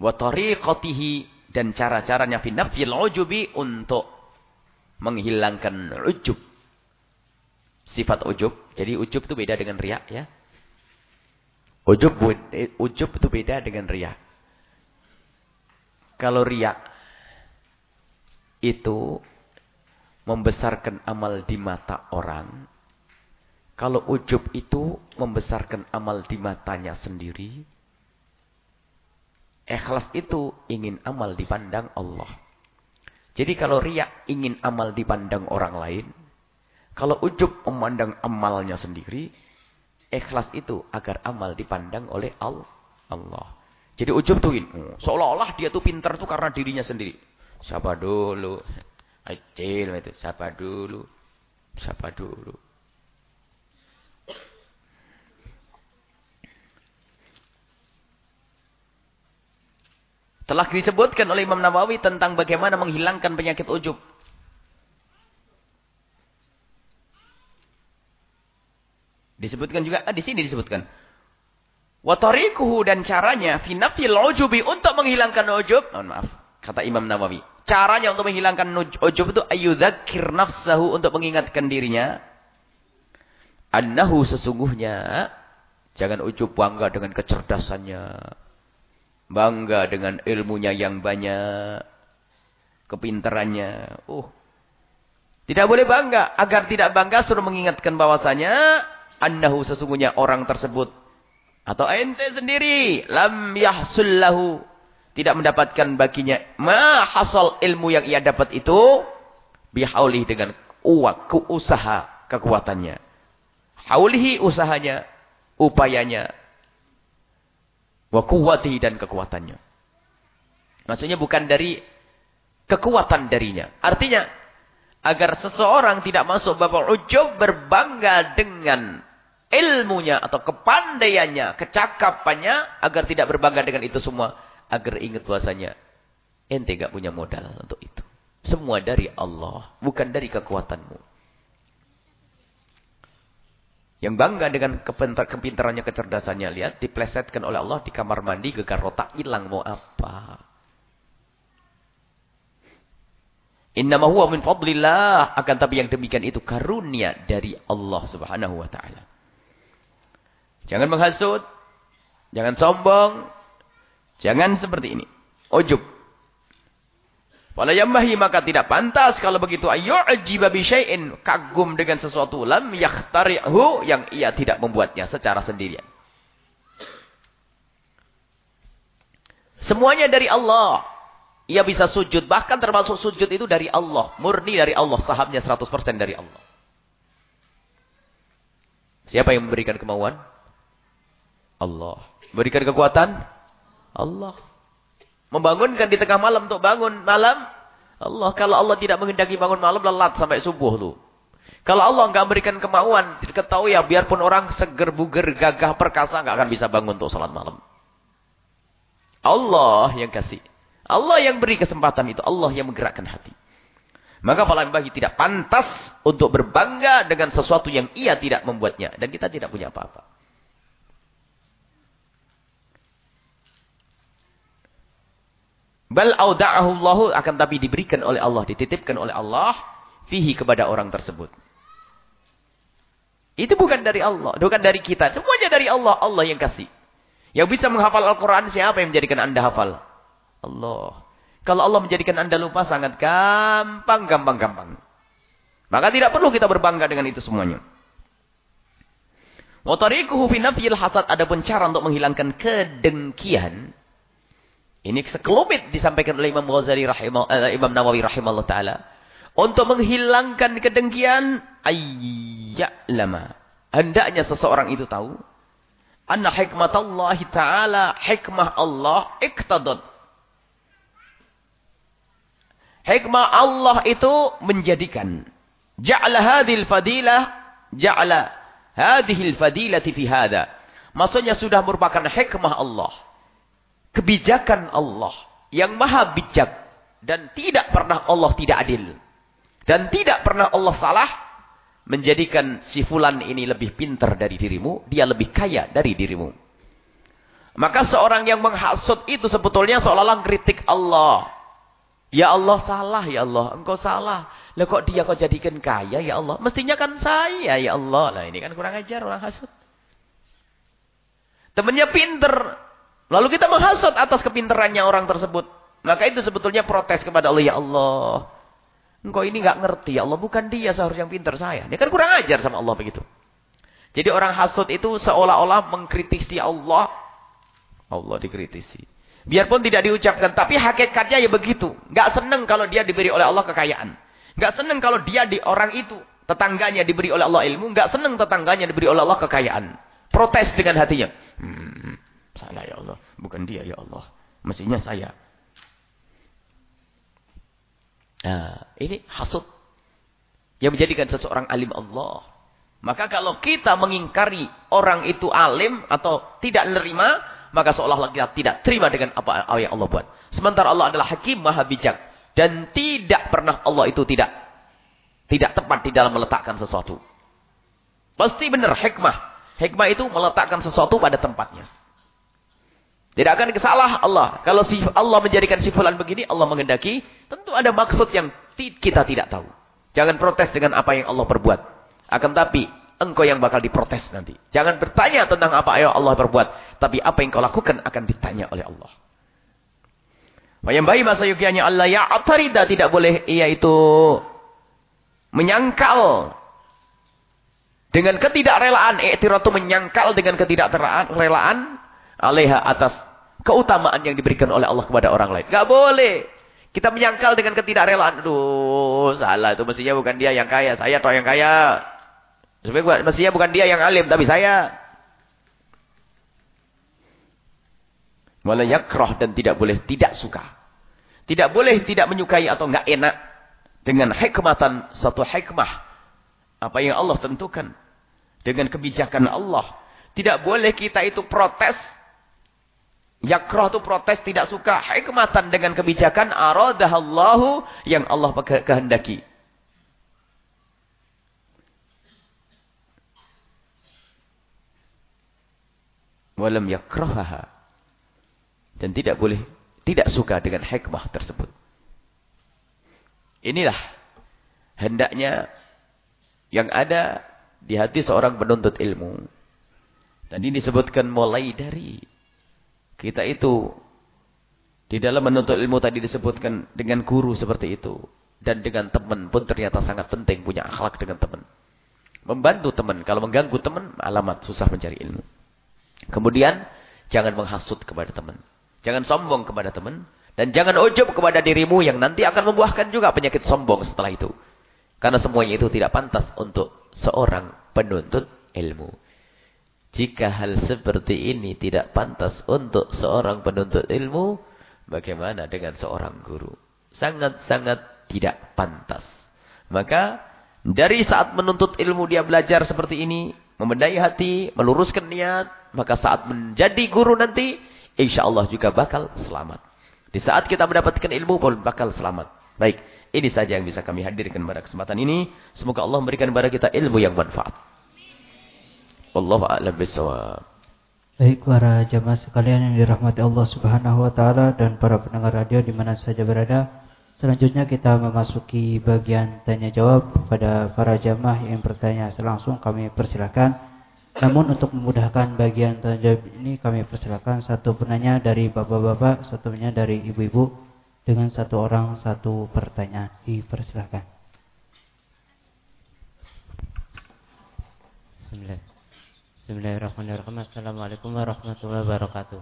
Wa tariqatihi dan cara-caranya fi nafyil ujubi untuk menghilangkan ujub. Sifat ujub. Jadi ujub itu beda dengan riak ya. Ujub, ujub itu beda dengan riak. Kalau riak itu membesarkan amal di mata orang. Kalau ujub itu membesarkan amal di matanya sendiri. Ikhlas itu ingin amal dipandang Allah. Jadi kalau riak ingin amal dipandang orang lain. Kalau ujub memandang amalnya sendiri. Ikhlas itu agar amal dipandang oleh Allah. Jadi ujub tuh ilmu. Seolah-olah dia tuh pintar tuh karena dirinya sendiri. Siapa dulu? Kecil itu. Siapa dulu? Siapa dulu? Telah disebutkan oleh Imam Nawawi tentang bagaimana menghilangkan penyakit ujub. Disebutkan juga, ah, di sini disebutkan. Watarikuhu dan caranya finafil ujubi untuk menghilangkan ujub. Mohon maaf, kata Imam Nawawi. Caranya untuk menghilangkan ujub itu ayudzakir nafsahu untuk mengingatkan dirinya. Annahu sesungguhnya jangan ujub bangga dengan kecerdasannya. Bangga dengan ilmunya yang banyak. Kepintarannya. Uh. Tidak boleh bangga. Agar tidak bangga suruh mengingatkan bahwasanya annahu sesungguhnya orang tersebut atau ente sendiri lam yahsullahu tidak mendapatkan baginya. Ma hasal ilmu yang ia dapat itu bihauli dengan uang usaha kekuatannya. Haulihi usahanya upayanya wa kuwatihi dan kekuatannya. Maksudnya bukan dari kekuatan darinya. Artinya agar seseorang tidak masuk babak ujub berbangga dengan ilmunya atau kepandaiannya, kecakapannya agar tidak berbangga dengan itu semua, agar ingat bahasanya ente gak punya modal untuk itu. Semua dari Allah, bukan dari kekuatanmu. Yang bangga dengan kepintarannya, kecerdasannya, lihat, diplesetkan oleh Allah di kamar mandi, gegar rotak, hilang mau apa. Innama huwa min fadlillah. Akan tapi yang demikian itu karunia dari Allah subhanahu wa ta'ala. Jangan menghasut. Jangan sombong. Jangan seperti ini. Ujub. Wala yambahi maka tidak pantas kalau begitu ayyu'jiba bi syai'in kagum dengan sesuatu lam yakhtari'hu yang ia tidak membuatnya secara sendirian. Semuanya dari Allah. Ia bisa sujud bahkan termasuk sujud itu dari Allah, murni dari Allah, sahamnya 100% dari Allah. Siapa yang memberikan kemauan? Allah. Berikan kekuatan? Allah. Membangunkan di tengah malam untuk bangun malam? Allah. Kalau Allah tidak menghendaki bangun malam, lelat sampai subuh lu. Kalau Allah enggak memberikan kemauan, ketahui ya, biarpun orang seger, buger, gagah, perkasa, enggak akan bisa bangun untuk salat malam. Allah yang kasih. Allah yang beri kesempatan itu. Allah yang menggerakkan hati. Maka para bagi tidak pantas untuk berbangga dengan sesuatu yang ia tidak membuatnya. Dan kita tidak punya apa-apa. Bal auda'ahu Allahu akan tapi diberikan oleh Allah, dititipkan oleh Allah fihi kepada orang tersebut. Itu bukan dari Allah, bukan dari kita. Semuanya dari Allah, Allah yang kasih. Yang bisa menghafal Al-Quran siapa yang menjadikan anda hafal? Allah. Kalau Allah menjadikan anda lupa sangat gampang, gampang, gampang. Maka tidak perlu kita berbangga dengan itu semuanya. Wa tariquhu fi nafyil hasad ada cara untuk menghilangkan kedengkian ini sekelumit disampaikan oleh Imam Ghazali rahimah, uh, Imam Nawawi rahimahullah taala. Untuk menghilangkan kedengkian, ayya'lama. Hendaknya seseorang itu tahu. Anna Allah ta'ala, hikmah Allah, iktadat. Hikmah Allah itu menjadikan. Ja'ala hadhil fadilah, ja'ala hadhil fadilati fi hadha. Maksudnya sudah merupakan hikmah Allah kebijakan Allah yang maha bijak dan tidak pernah Allah tidak adil dan tidak pernah Allah salah menjadikan si fulan ini lebih pintar dari dirimu, dia lebih kaya dari dirimu. Maka seorang yang menghasut itu sebetulnya seolah-olah kritik Allah. Ya Allah salah ya Allah, engkau salah. Lah kok dia kau jadikan kaya ya Allah? Mestinya kan saya ya Allah. Lah ini kan kurang ajar orang hasut. Temannya pinter, Lalu kita menghasut atas kepintarannya orang tersebut. Maka itu sebetulnya protes kepada Allah. Ya Allah. Engkau ini nggak ngerti. Ya Allah bukan dia seharusnya yang pintar saya. Dia kan kurang ajar sama Allah begitu. Jadi orang hasut itu seolah-olah mengkritisi Allah. Allah dikritisi. Biarpun tidak diucapkan. Tapi hakikatnya ya begitu. Nggak senang kalau dia diberi oleh Allah kekayaan. Nggak senang kalau dia di orang itu. Tetangganya diberi oleh Allah ilmu. Nggak senang tetangganya diberi oleh Allah kekayaan. Protes dengan hatinya. Hmm, Salah ya Allah. Bukan dia ya Allah. Mestinya saya. Nah, ini hasut. Yang menjadikan seseorang alim Allah. Maka kalau kita mengingkari orang itu alim atau tidak menerima, maka seolah-olah kita tidak terima dengan apa yang Allah buat. Sementara Allah adalah hakim maha bijak. Dan tidak pernah Allah itu tidak tidak tepat di dalam meletakkan sesuatu. Pasti benar hikmah. Hikmah itu meletakkan sesuatu pada tempatnya. Tidak akan kesalah Allah. Kalau Allah menjadikan si begini, Allah mengendaki, tentu ada maksud yang kita tidak tahu. Jangan protes dengan apa yang Allah perbuat. Akan tapi, engkau yang bakal diprotes nanti. Jangan bertanya tentang apa yang Allah perbuat. Tapi apa yang kau lakukan akan ditanya oleh Allah. Baik masa yukianya Allah ya atarida tidak boleh ia itu menyangkal dengan ketidakrelaan. Iktiratu menyangkal dengan ketidakrelaan alaiha atas keutamaan yang diberikan oleh Allah kepada orang lain. Gak boleh. Kita menyangkal dengan ketidakrelaan. Aduh, salah. Itu mestinya bukan dia yang kaya. Saya toh yang kaya. Mestinya bukan dia yang alim. Tapi saya. Wala yakrah dan tidak boleh tidak suka. Tidak boleh tidak menyukai atau enggak enak. Dengan hikmatan satu hikmah. Apa yang Allah tentukan. Dengan kebijakan Allah. Tidak boleh kita itu protes Yakroh itu protes tidak suka hikmatan dengan kebijakan aradahallahu yang Allah kehendaki. Walam yakrohaha. Dan tidak boleh tidak suka dengan hikmah tersebut. Inilah hendaknya yang ada di hati seorang penuntut ilmu. Dan ini disebutkan mulai dari kita itu di dalam menuntut ilmu tadi disebutkan dengan guru seperti itu. Dan dengan teman pun ternyata sangat penting punya akhlak dengan teman. Membantu teman. Kalau mengganggu teman, alamat susah mencari ilmu. Kemudian, jangan menghasut kepada teman. Jangan sombong kepada teman. Dan jangan ujub kepada dirimu yang nanti akan membuahkan juga penyakit sombong setelah itu. Karena semuanya itu tidak pantas untuk seorang penuntut ilmu. Jika hal seperti ini tidak pantas untuk seorang penuntut ilmu, bagaimana dengan seorang guru? Sangat-sangat tidak pantas. Maka dari saat menuntut ilmu dia belajar seperti ini, membenahi hati, meluruskan niat, maka saat menjadi guru nanti, insya Allah juga bakal selamat. Di saat kita mendapatkan ilmu pun bakal selamat. Baik, ini saja yang bisa kami hadirkan pada kesempatan ini. Semoga Allah memberikan kepada kita ilmu yang manfaat. Wallahu a'lam bishawab. Baik para jamaah sekalian yang dirahmati Allah Subhanahu wa taala dan para pendengar radio di mana saja berada. Selanjutnya kita memasuki bagian tanya jawab kepada para jamaah yang bertanya langsung kami persilakan. Namun untuk memudahkan bagian tanya jawab ini kami persilakan satu penanya dari bapak-bapak, satunya dari ibu-ibu dengan satu orang satu pertanyaan. Dipersilakan. Bismillah. Bismillahirrahmanirrahim. Assalamualaikum warahmatullahi wabarakatuh.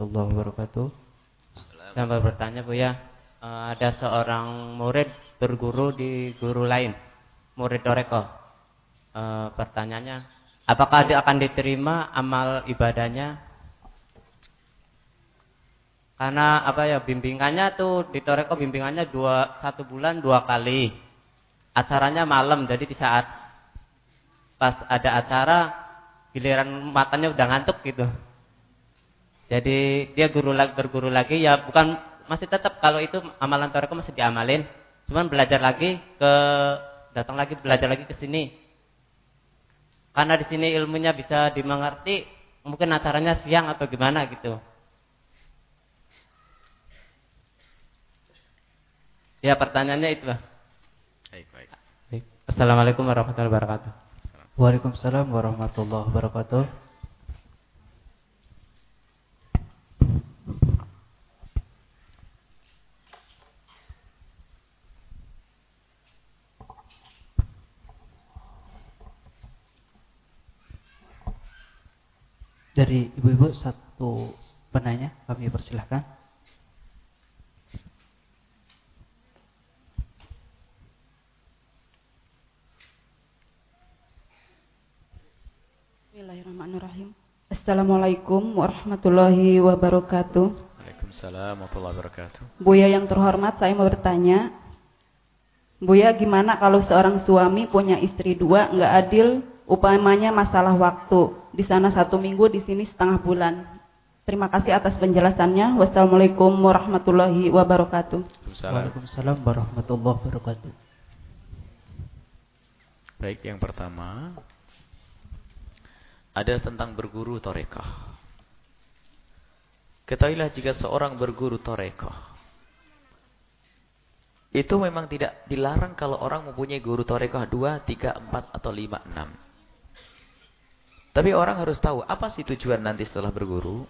Allah wabarakatuh. Sampai bertanya Bu ya, eh, ada seorang murid berguru di guru lain, murid Doreko. E, pertanyaannya, apakah dia akan diterima amal ibadahnya? Karena apa ya bimbingannya tuh di Toreko bimbingannya dua satu bulan dua kali. Acaranya malam, jadi di saat pas ada acara giliran matanya udah ngantuk gitu. Jadi dia guru lagi berguru lagi ya bukan masih tetap kalau itu amalan toreko masih diamalin, cuman belajar lagi ke datang lagi belajar lagi ke sini. Karena di sini ilmunya bisa dimengerti, mungkin acaranya siang atau gimana gitu. Ya pertanyaannya itu. Baik, baik. Assalamualaikum warahmatullahi wabarakatuh. Waalaikumsalam warahmatullahi wabarakatuh. Dari ibu-ibu satu penanya kami persilahkan. Bismillahirrahmanirrahim. Assalamualaikum warahmatullahi wabarakatuh. Waalaikumsalam warahmatullahi wabarakatuh. Buya yang terhormat, saya mau bertanya. Buya gimana kalau seorang suami punya istri dua nggak adil upamanya masalah waktu di sana satu minggu di sini setengah bulan terima kasih atas penjelasannya wassalamualaikum warahmatullahi wabarakatuh Waalaikumsalam warahmatullahi wabarakatuh baik yang pertama ada tentang berguru torekah ketahuilah jika seorang berguru torekah itu memang tidak dilarang kalau orang mempunyai guru torekoh 2, 3, 4, atau 5, 6. Tapi orang harus tahu apa sih tujuan nanti setelah berguru.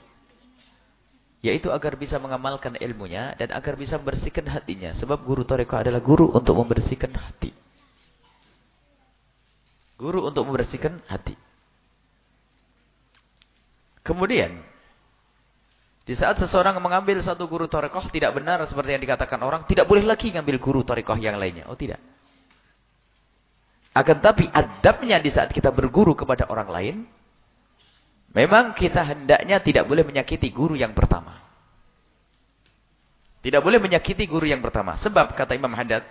Yaitu agar bisa mengamalkan ilmunya dan agar bisa membersihkan hatinya. Sebab guru torekoh adalah guru untuk membersihkan hati. Guru untuk membersihkan hati. Kemudian, di saat seseorang mengambil satu guru torekoh tidak benar seperti yang dikatakan orang, tidak boleh lagi mengambil guru torekoh yang lainnya. Oh tidak. Akan tapi adabnya di saat kita berguru kepada orang lain, memang kita hendaknya tidak boleh menyakiti guru yang pertama. Tidak boleh menyakiti guru yang pertama. Sebab kata Imam Haddad,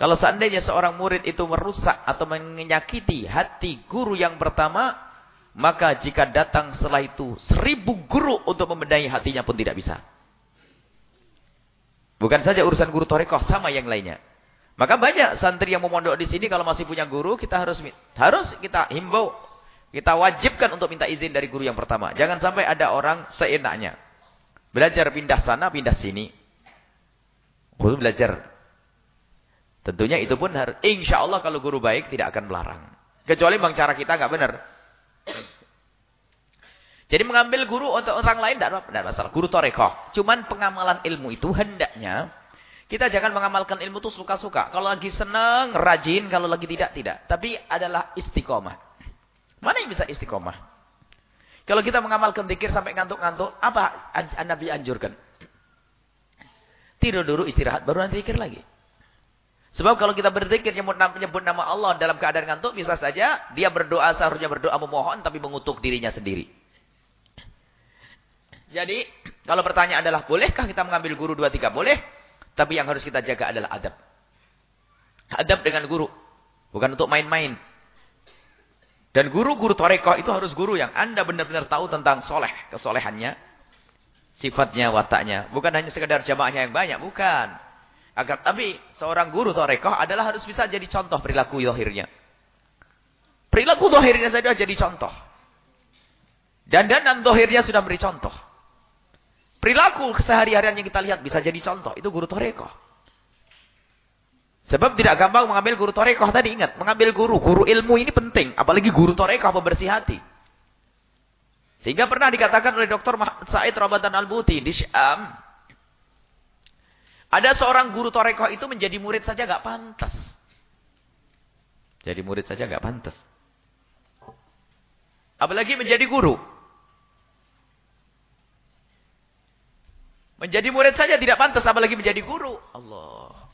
kalau seandainya seorang murid itu merusak atau menyakiti hati guru yang pertama, maka jika datang setelah itu seribu guru untuk membenahi hatinya pun tidak bisa. Bukan saja urusan guru torekoh, sama yang lainnya. Maka banyak santri yang memondok di sini kalau masih punya guru, kita harus harus kita himbau, kita wajibkan untuk minta izin dari guru yang pertama. Jangan sampai ada orang seenaknya. Belajar pindah sana, pindah sini. Guru belajar. Tentunya itu pun harus, insya Allah kalau guru baik tidak akan melarang. Kecuali bang cara kita nggak benar. Jadi mengambil guru untuk orang lain tidak masalah. Guru torekoh. Cuman pengamalan ilmu itu hendaknya kita jangan mengamalkan ilmu itu suka-suka. Kalau lagi senang, rajin. Kalau lagi tidak, tidak. Tapi adalah istiqomah. Mana yang bisa istiqomah? Kalau kita mengamalkan dikir sampai ngantuk-ngantuk, apa Nabi anjurkan? Tidur dulu, istirahat, baru nanti dikir lagi. Sebab kalau kita berzikir nyebut, nama Allah dalam keadaan ngantuk, bisa saja dia berdoa seharusnya berdoa memohon tapi mengutuk dirinya sendiri. Jadi, kalau pertanyaan adalah bolehkah kita mengambil guru dua tiga Boleh. Tapi yang harus kita jaga adalah adab. Adab dengan guru. Bukan untuk main-main. Dan guru-guru torekoh itu harus guru yang anda benar-benar tahu tentang soleh. Kesolehannya. Sifatnya, wataknya. Bukan hanya sekedar jamaahnya yang banyak. Bukan. Agar tapi seorang guru torekoh adalah harus bisa jadi contoh perilaku dohirnya. Perilaku dohirnya saja jadi contoh. Dan dan dohirnya sudah beri contoh. Perilaku kesehari-harian yang kita lihat bisa jadi contoh. Itu guru toreko. Sebab tidak gampang mengambil guru toreko. Tadi ingat, mengambil guru. Guru ilmu ini penting. Apalagi guru toreko pembersih hati. Sehingga pernah dikatakan oleh Dr. Said Rabatan Al-Buti di Syam. Ada seorang guru toreko itu menjadi murid saja gak pantas. Jadi murid saja gak pantas. Apalagi menjadi guru. Menjadi murid saja tidak pantas apalagi menjadi guru. Allah.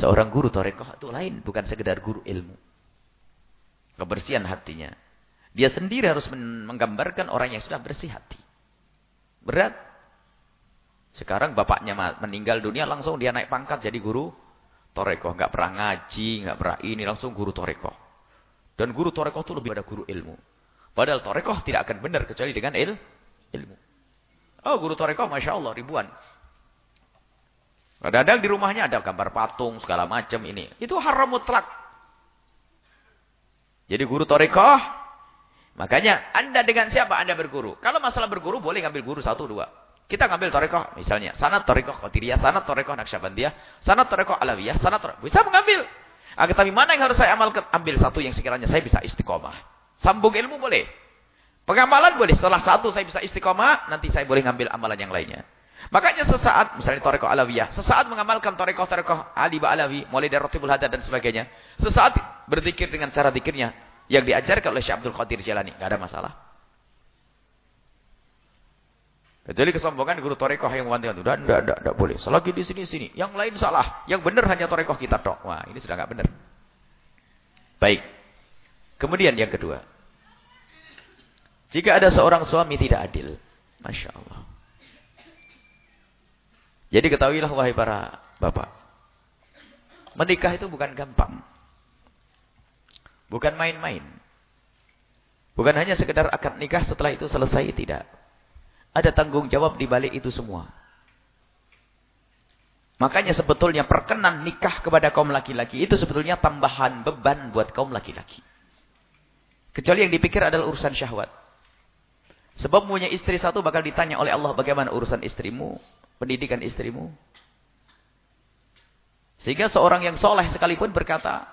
Seorang guru torekoh itu lain. Bukan sekedar guru ilmu. Kebersihan hatinya. Dia sendiri harus menggambarkan orang yang sudah bersih hati. Berat. Sekarang bapaknya meninggal dunia langsung dia naik pangkat jadi guru torekoh. Nggak pernah ngaji, nggak pernah ini. Langsung guru torekoh. Dan guru torekoh itu lebih pada guru ilmu. Padahal torekoh tidak akan benar kecuali dengan il, ilmu. Oh, guru toreko, Masya Allah, ribuan. Kadang-kadang di rumahnya ada gambar patung, segala macam ini. Itu haram mutlak. Jadi guru toreko, makanya Anda dengan siapa Anda berguru? Kalau masalah berguru, boleh ngambil guru satu, dua. Kita ngambil toreko, misalnya. Sanat toreko Qadiriyah, sanat toreko Naksabandiyah, sanat toreko Alawiyah, sanat toreko. Bisa mengambil. Agar tapi mana yang harus saya amalkan? Ambil satu yang sekiranya saya bisa istiqomah. Sambung ilmu boleh. Pengamalan boleh. Setelah satu saya bisa istiqomah, nanti saya boleh ngambil amalan yang lainnya. Makanya sesaat, misalnya Toreko Alawiyah, sesaat mengamalkan Toreko-Toreko Ali Alawi, mulai dari Rotibul Hadad dan sebagainya. Sesaat berzikir dengan cara zikirnya yang diajarkan oleh Syekh Abdul Qadir Jalani. Tidak ada masalah. Kecuali kesombongan guru Toreko yang wanti-wanti. Tidak, tidak, tidak, tidak boleh. Selagi di sini-sini. Yang lain salah. Yang benar hanya Toreko kita dok. Wah, ini sudah tidak benar. Baik. Kemudian yang kedua. Jika ada seorang suami tidak adil. Masya Allah. Jadi ketahuilah wahai para Bapak. Menikah itu bukan gampang. Bukan main-main. Bukan hanya sekedar akad nikah setelah itu selesai, tidak. Ada tanggung jawab di balik itu semua. Makanya sebetulnya perkenan nikah kepada kaum laki-laki itu sebetulnya tambahan beban buat kaum laki-laki. Kecuali yang dipikir adalah urusan syahwat. Sebab punya istri satu bakal ditanya oleh Allah bagaimana urusan istrimu, pendidikan istrimu. Sehingga seorang yang soleh sekalipun berkata,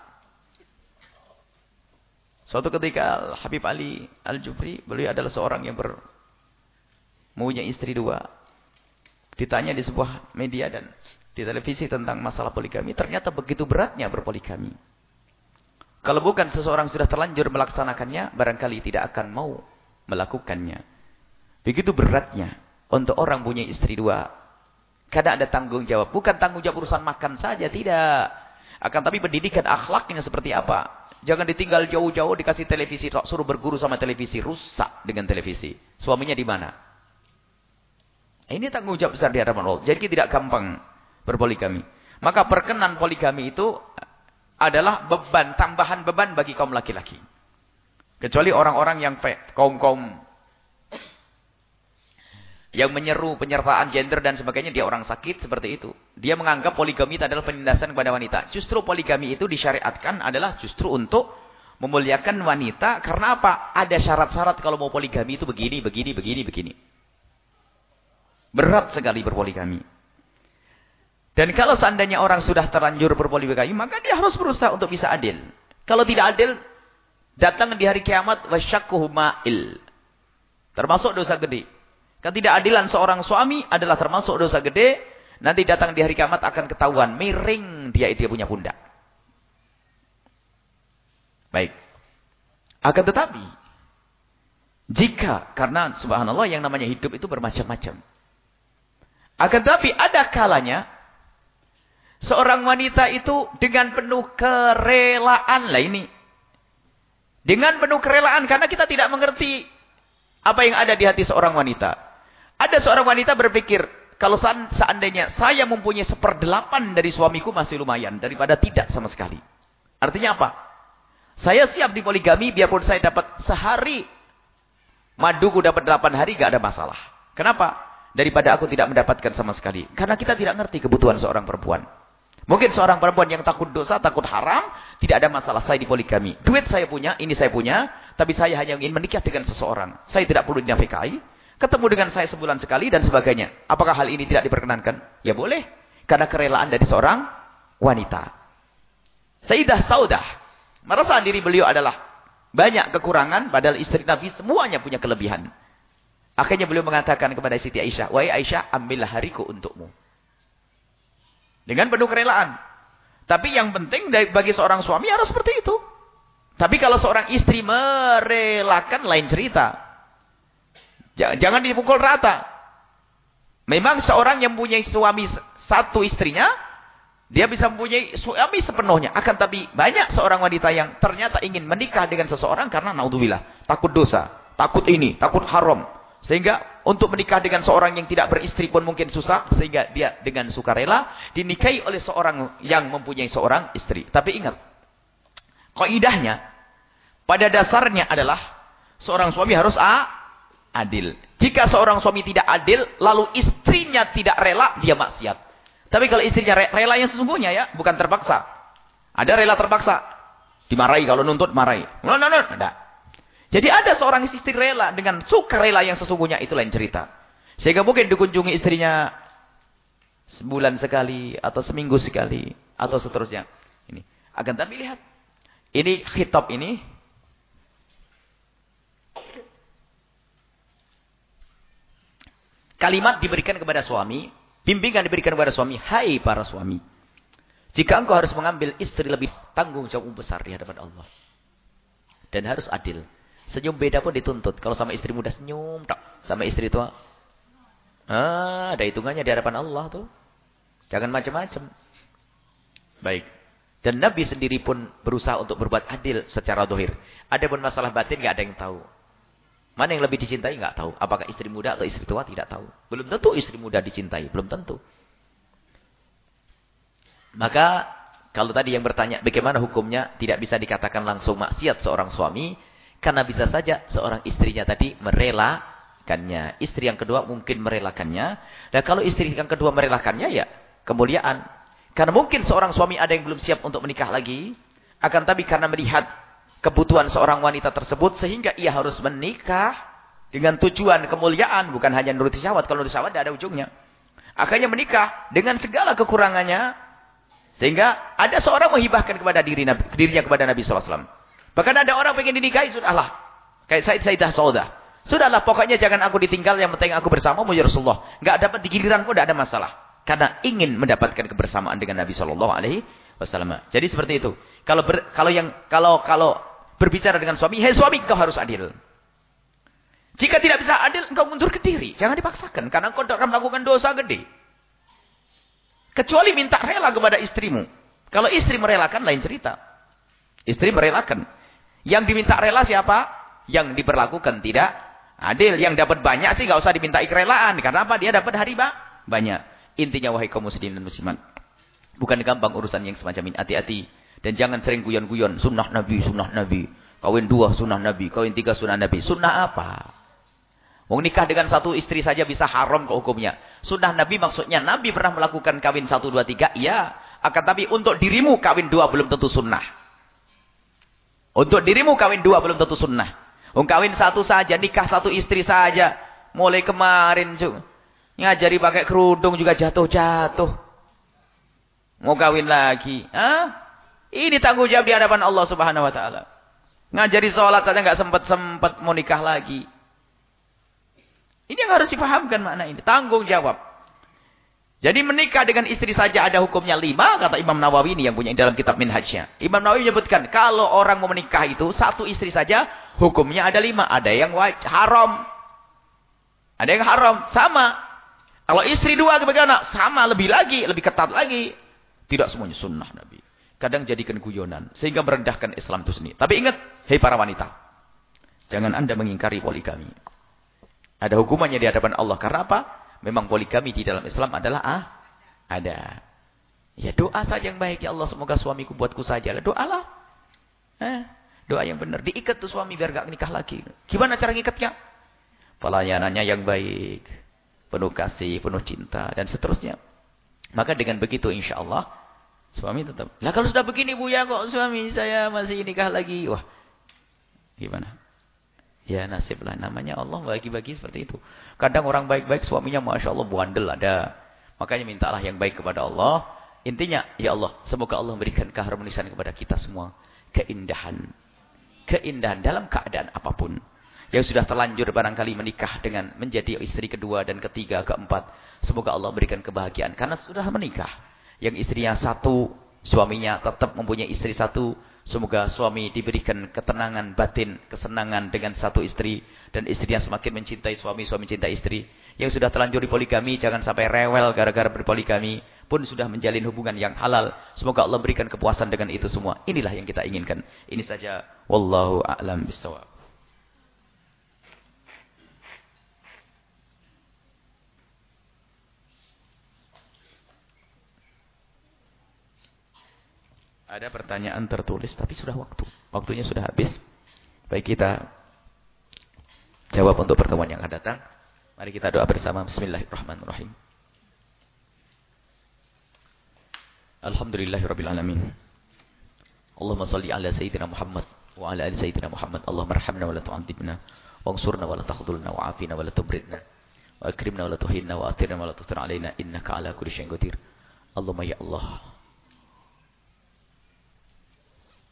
suatu ketika Habib Ali Al-Jufri, beliau adalah seorang yang ber, punya istri dua. Ditanya di sebuah media dan di televisi tentang masalah poligami, ternyata begitu beratnya berpoligami. Kalau bukan seseorang sudah terlanjur melaksanakannya, barangkali tidak akan mau melakukannya. Begitu beratnya untuk orang punya istri dua. Kadang ada tanggung jawab. Bukan tanggung jawab urusan makan saja, tidak. Akan tapi pendidikan akhlaknya seperti apa. Jangan ditinggal jauh-jauh dikasih televisi. Suruh berguru sama televisi. Rusak dengan televisi. Suaminya di mana? Ini tanggung jawab besar di hadapan Allah. Jadi tidak gampang berpoligami. Maka perkenan poligami itu adalah beban, tambahan beban bagi kaum laki-laki. Kecuali orang-orang yang kaum-kaum yang menyeru penyertaan gender dan sebagainya, dia orang sakit seperti itu. Dia menganggap poligami itu adalah penindasan kepada wanita. Justru poligami itu disyariatkan adalah justru untuk memuliakan wanita. Karena apa? Ada syarat-syarat kalau mau poligami itu begini, begini, begini, begini. Berat sekali berpoligami. Dan kalau seandainya orang sudah terlanjur berpoligami, maka dia harus berusaha untuk bisa adil. Kalau tidak adil, datang di hari kiamat wasyakkuhu ma'il. Termasuk dosa gede. Ketidakadilan seorang suami adalah termasuk dosa gede. Nanti datang di hari kiamat akan ketahuan miring dia itu punya pundak. Baik. Akan tetapi jika karena subhanallah yang namanya hidup itu bermacam-macam. Akan tetapi ada kalanya Seorang wanita itu dengan penuh kerelaan lah ini. Dengan penuh kerelaan karena kita tidak mengerti apa yang ada di hati seorang wanita. Ada seorang wanita berpikir, kalau seandainya saya mempunyai seperdelapan dari suamiku masih lumayan daripada tidak sama sekali. Artinya apa? Saya siap di poligami biarpun saya dapat sehari maduku dapat delapan hari gak ada masalah. Kenapa? Daripada aku tidak mendapatkan sama sekali. Karena kita tidak ngerti kebutuhan seorang perempuan. Mungkin seorang perempuan yang takut dosa, takut haram, tidak ada masalah saya di poligami. Duit saya punya, ini saya punya, tapi saya hanya ingin menikah dengan seseorang. Saya tidak perlu dinafikahi, ketemu dengan saya sebulan sekali dan sebagainya. Apakah hal ini tidak diperkenankan? Ya boleh, karena kerelaan dari seorang wanita. Sayyidah Saudah merasa diri beliau adalah banyak kekurangan, padahal istri Nabi semuanya punya kelebihan. Akhirnya beliau mengatakan kepada Siti Aisyah, Wahai Aisyah, ambillah hariku untukmu. Dengan penuh kerelaan. Tapi yang penting bagi seorang suami harus seperti itu. Tapi kalau seorang istri merelakan lain cerita. Jangan dipukul rata. Memang seorang yang punya suami satu istrinya, dia bisa mempunyai suami sepenuhnya. Akan tapi banyak seorang wanita yang ternyata ingin menikah dengan seseorang karena naudzubillah, takut dosa, takut ini, takut haram. Sehingga untuk menikah dengan seorang yang tidak beristri pun mungkin susah. Sehingga dia dengan sukarela dinikahi oleh seorang yang mempunyai seorang istri. Tapi ingat. Kaidahnya. Pada dasarnya adalah. Seorang suami harus a, adil. Jika seorang suami tidak adil. Lalu istrinya tidak rela. Dia maksiat. Tapi kalau istrinya rela yang sesungguhnya ya. Bukan terpaksa. Ada rela terpaksa. Dimarahi kalau nuntut marahi. No, no, no. Tidak. Jadi ada seorang istri rela dengan suka rela yang sesungguhnya itu lain cerita. Sehingga mungkin dikunjungi istrinya sebulan sekali atau seminggu sekali atau seterusnya. Ini akan tapi lihat ini khitab ini kalimat diberikan kepada suami, bimbingan diberikan kepada suami, hai para suami. Jika engkau harus mengambil istri lebih tanggung jawab besar di hadapan Allah. Dan harus adil. Senyum beda pun dituntut. Kalau sama istri muda senyum, tak. Sama istri tua. Ah, ada hitungannya di hadapan Allah tuh. Jangan macam-macam. Baik. Dan Nabi sendiri pun berusaha untuk berbuat adil secara dohir. Ada pun masalah batin nggak ada yang tahu. Mana yang lebih dicintai nggak tahu. Apakah istri muda atau istri tua tidak tahu. Belum tentu istri muda dicintai. Belum tentu. Maka kalau tadi yang bertanya bagaimana hukumnya tidak bisa dikatakan langsung maksiat seorang suami. Karena bisa saja seorang istrinya tadi merelakannya. Istri yang kedua mungkin merelakannya. Dan kalau istri yang kedua merelakannya ya kemuliaan. Karena mungkin seorang suami ada yang belum siap untuk menikah lagi. Akan tapi karena melihat kebutuhan seorang wanita tersebut. Sehingga ia harus menikah. Dengan tujuan kemuliaan. Bukan hanya nuruti syahwat. Kalau nuruti syahwat tidak ada ujungnya. Akhirnya menikah dengan segala kekurangannya. Sehingga ada seorang menghibahkan kepada diri, dirinya kepada Nabi SAW. Bahkan ada orang pengen dinikahi, sudahlah. Kayak Said Saidah Saudah. Sudahlah, pokoknya jangan aku ditinggal, yang penting aku bersamamu ya Rasulullah. Enggak dapat di giliran pun tidak ada masalah. Karena ingin mendapatkan kebersamaan dengan Nabi Shallallahu Alaihi Wasallam. Jadi seperti itu. Kalau ber, kalau yang kalau kalau berbicara dengan suami, hei suami kau harus adil. Jika tidak bisa adil, engkau mundur ke diri. Jangan dipaksakan, karena engkau akan melakukan dosa gede. Kecuali minta rela kepada istrimu. Kalau istri merelakan, lain cerita. Istri merelakan. Yang diminta rela siapa? Yang diperlakukan tidak adil. Yang dapat banyak sih nggak usah diminta kerelaan. Karena apa? Dia dapat hari banyak. Intinya wahai kaum muslimin dan muslimat. Bukan gampang urusan yang semacam ini. Hati-hati. Dan jangan sering guyon-guyon. Sunnah Nabi, sunnah Nabi. Kawin dua sunnah Nabi. Kawin tiga sunnah Nabi. Sunnah apa? Mau nikah dengan satu istri saja bisa haram ke hukumnya. Sunnah Nabi maksudnya Nabi pernah melakukan kawin satu, dua, tiga. Iya. Akan tapi untuk dirimu kawin dua belum tentu sunnah. Untuk dirimu kawin dua belum tentu sunnah. Um, kawin satu saja, nikah satu istri saja. Mulai kemarin juga. Ngajari pakai kerudung juga jatuh-jatuh. Mau kawin lagi. Hah? Ini tanggung jawab di hadapan Allah subhanahu wa ta'ala. Ngajari sholat saja nggak sempat-sempat mau nikah lagi. Ini yang harus dipahamkan makna ini. Tanggung jawab. Jadi menikah dengan istri saja ada hukumnya lima, kata Imam Nawawi ini yang punya dalam kitab Minhajnya. Imam Nawawi menyebutkan, kalau orang mau menikah itu, satu istri saja, hukumnya ada lima. Ada yang haram. Ada yang haram, sama. Kalau istri dua bagaimana? Sama, lebih lagi, lebih ketat lagi. Tidak semuanya sunnah Nabi. Kadang jadikan guyonan, sehingga merendahkan Islam itu sendiri. Tapi ingat, hei para wanita, jangan anda mengingkari poligami. Ada hukumannya di hadapan Allah. Karena apa? Memang poligami di dalam Islam adalah ah, ada. Ya doa saja yang baik. Ya Allah semoga suamiku buatku saja. Lah doalah. Eh, doa yang benar. Diikat tuh suami biar gak nikah lagi. Gimana cara ngikatnya? Pelayanannya yang baik. Penuh kasih, penuh cinta. Dan seterusnya. Maka dengan begitu insya Allah. Suami tetap. Lah kalau sudah begini bu ya kok suami saya masih nikah lagi. Wah. Gimana? Ya nasiblah namanya Allah bagi-bagi seperti itu. Kadang orang baik-baik suaminya Masya Allah buandel ada. Makanya mintalah yang baik kepada Allah. Intinya, ya Allah, semoga Allah memberikan keharmonisan kepada kita semua. Keindahan. Keindahan dalam keadaan apa pun. Yang sudah terlanjur barangkali menikah dengan menjadi istri kedua dan ketiga, keempat. Semoga Allah memberikan kebahagiaan. Karena sudah menikah. Yang istrinya satu, suaminya tetap mempunyai istri satu. Semoga suami diberikan ketenangan batin, kesenangan dengan satu istri. Dan istrinya semakin mencintai suami, suami cinta istri. Yang sudah terlanjur di poligami, jangan sampai rewel gara-gara berpoligami. Pun sudah menjalin hubungan yang halal. Semoga Allah berikan kepuasan dengan itu semua. Inilah yang kita inginkan. Ini saja. Wallahu a'lam bisawab. Ada pertanyaan tertulis tapi sudah waktu. Waktunya sudah habis. Baik kita jawab untuk pertemuan yang akan datang. Mari kita doa bersama. Bismillahirrahmanirrahim. Alhamdulillahirrabbilalamin. Allahumma salli ala Sayyidina Muhammad wa ala ali Sayyidina Muhammad. Allahumma rahamna wa la tu'antibna. Wangsurna wa la wa afina wa la. Wa akrimna wa la tuhinna wa atirna wa la tutur alaina. Innaka ala kulli syai'in qadir. Allahumma ya Allah.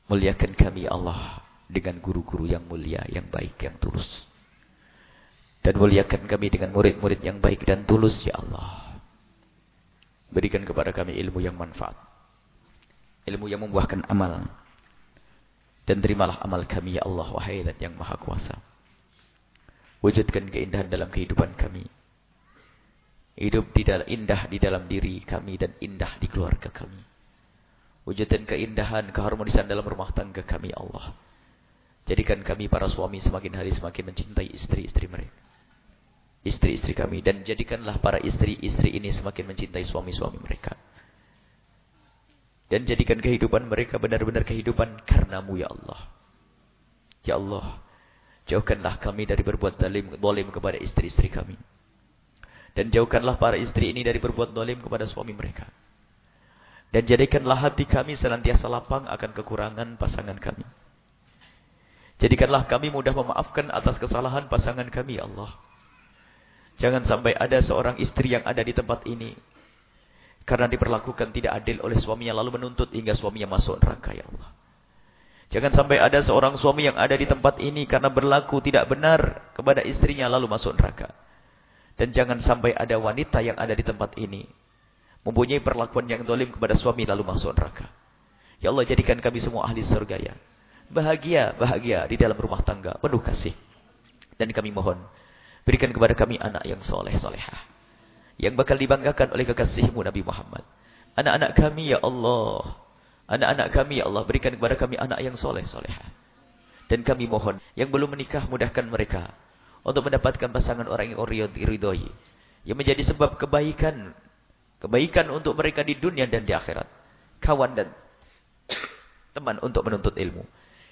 Muliakan kami Allah dengan guru-guru yang mulia, yang baik, yang tulus. Dan muliakan kami dengan murid-murid yang baik dan tulus, ya Allah. Berikan kepada kami ilmu yang manfaat. Ilmu yang membuahkan amal. Dan terimalah amal kami, ya Allah, wahai dan yang maha kuasa. Wujudkan keindahan dalam kehidupan kami. Hidup di dalam, indah di dalam diri kami dan indah di keluarga kami. Wujudkan keindahan, keharmonisan dalam rumah tangga kami Allah. Jadikan kami para suami semakin hari semakin mencintai istri-istri mereka. Istri-istri kami. Dan jadikanlah para istri-istri ini semakin mencintai suami-suami mereka. Dan jadikan kehidupan mereka benar-benar kehidupan karenamu ya Allah. Ya Allah, jauhkanlah kami dari berbuat zalim, zalim kepada istri-istri kami. Dan jauhkanlah para istri ini dari berbuat zalim kepada suami mereka. Dan jadikanlah hati kami senantiasa lapang akan kekurangan pasangan kami. Jadikanlah kami mudah memaafkan atas kesalahan pasangan kami, ya Allah. Jangan sampai ada seorang istri yang ada di tempat ini karena diperlakukan tidak adil oleh suaminya lalu menuntut hingga suaminya masuk neraka ya Allah. Jangan sampai ada seorang suami yang ada di tempat ini karena berlaku tidak benar kepada istrinya lalu masuk neraka. Dan jangan sampai ada wanita yang ada di tempat ini mempunyai perlakuan yang dolim kepada suami lalu masuk neraka. Ya Allah jadikan kami semua ahli surga ya. Bahagia, bahagia di dalam rumah tangga, penuh kasih. Dan kami mohon, berikan kepada kami anak yang soleh, solehah yang bakal dibanggakan oleh kekasihmu Nabi Muhammad. Anak-anak kami ya Allah. Anak-anak kami ya Allah berikan kepada kami anak yang soleh soleha. Dan kami mohon yang belum menikah mudahkan mereka untuk mendapatkan pasangan orang yang ridhoi. Yang menjadi sebab kebaikan. Kebaikan untuk mereka di dunia dan di akhirat. Kawan dan teman untuk menuntut ilmu.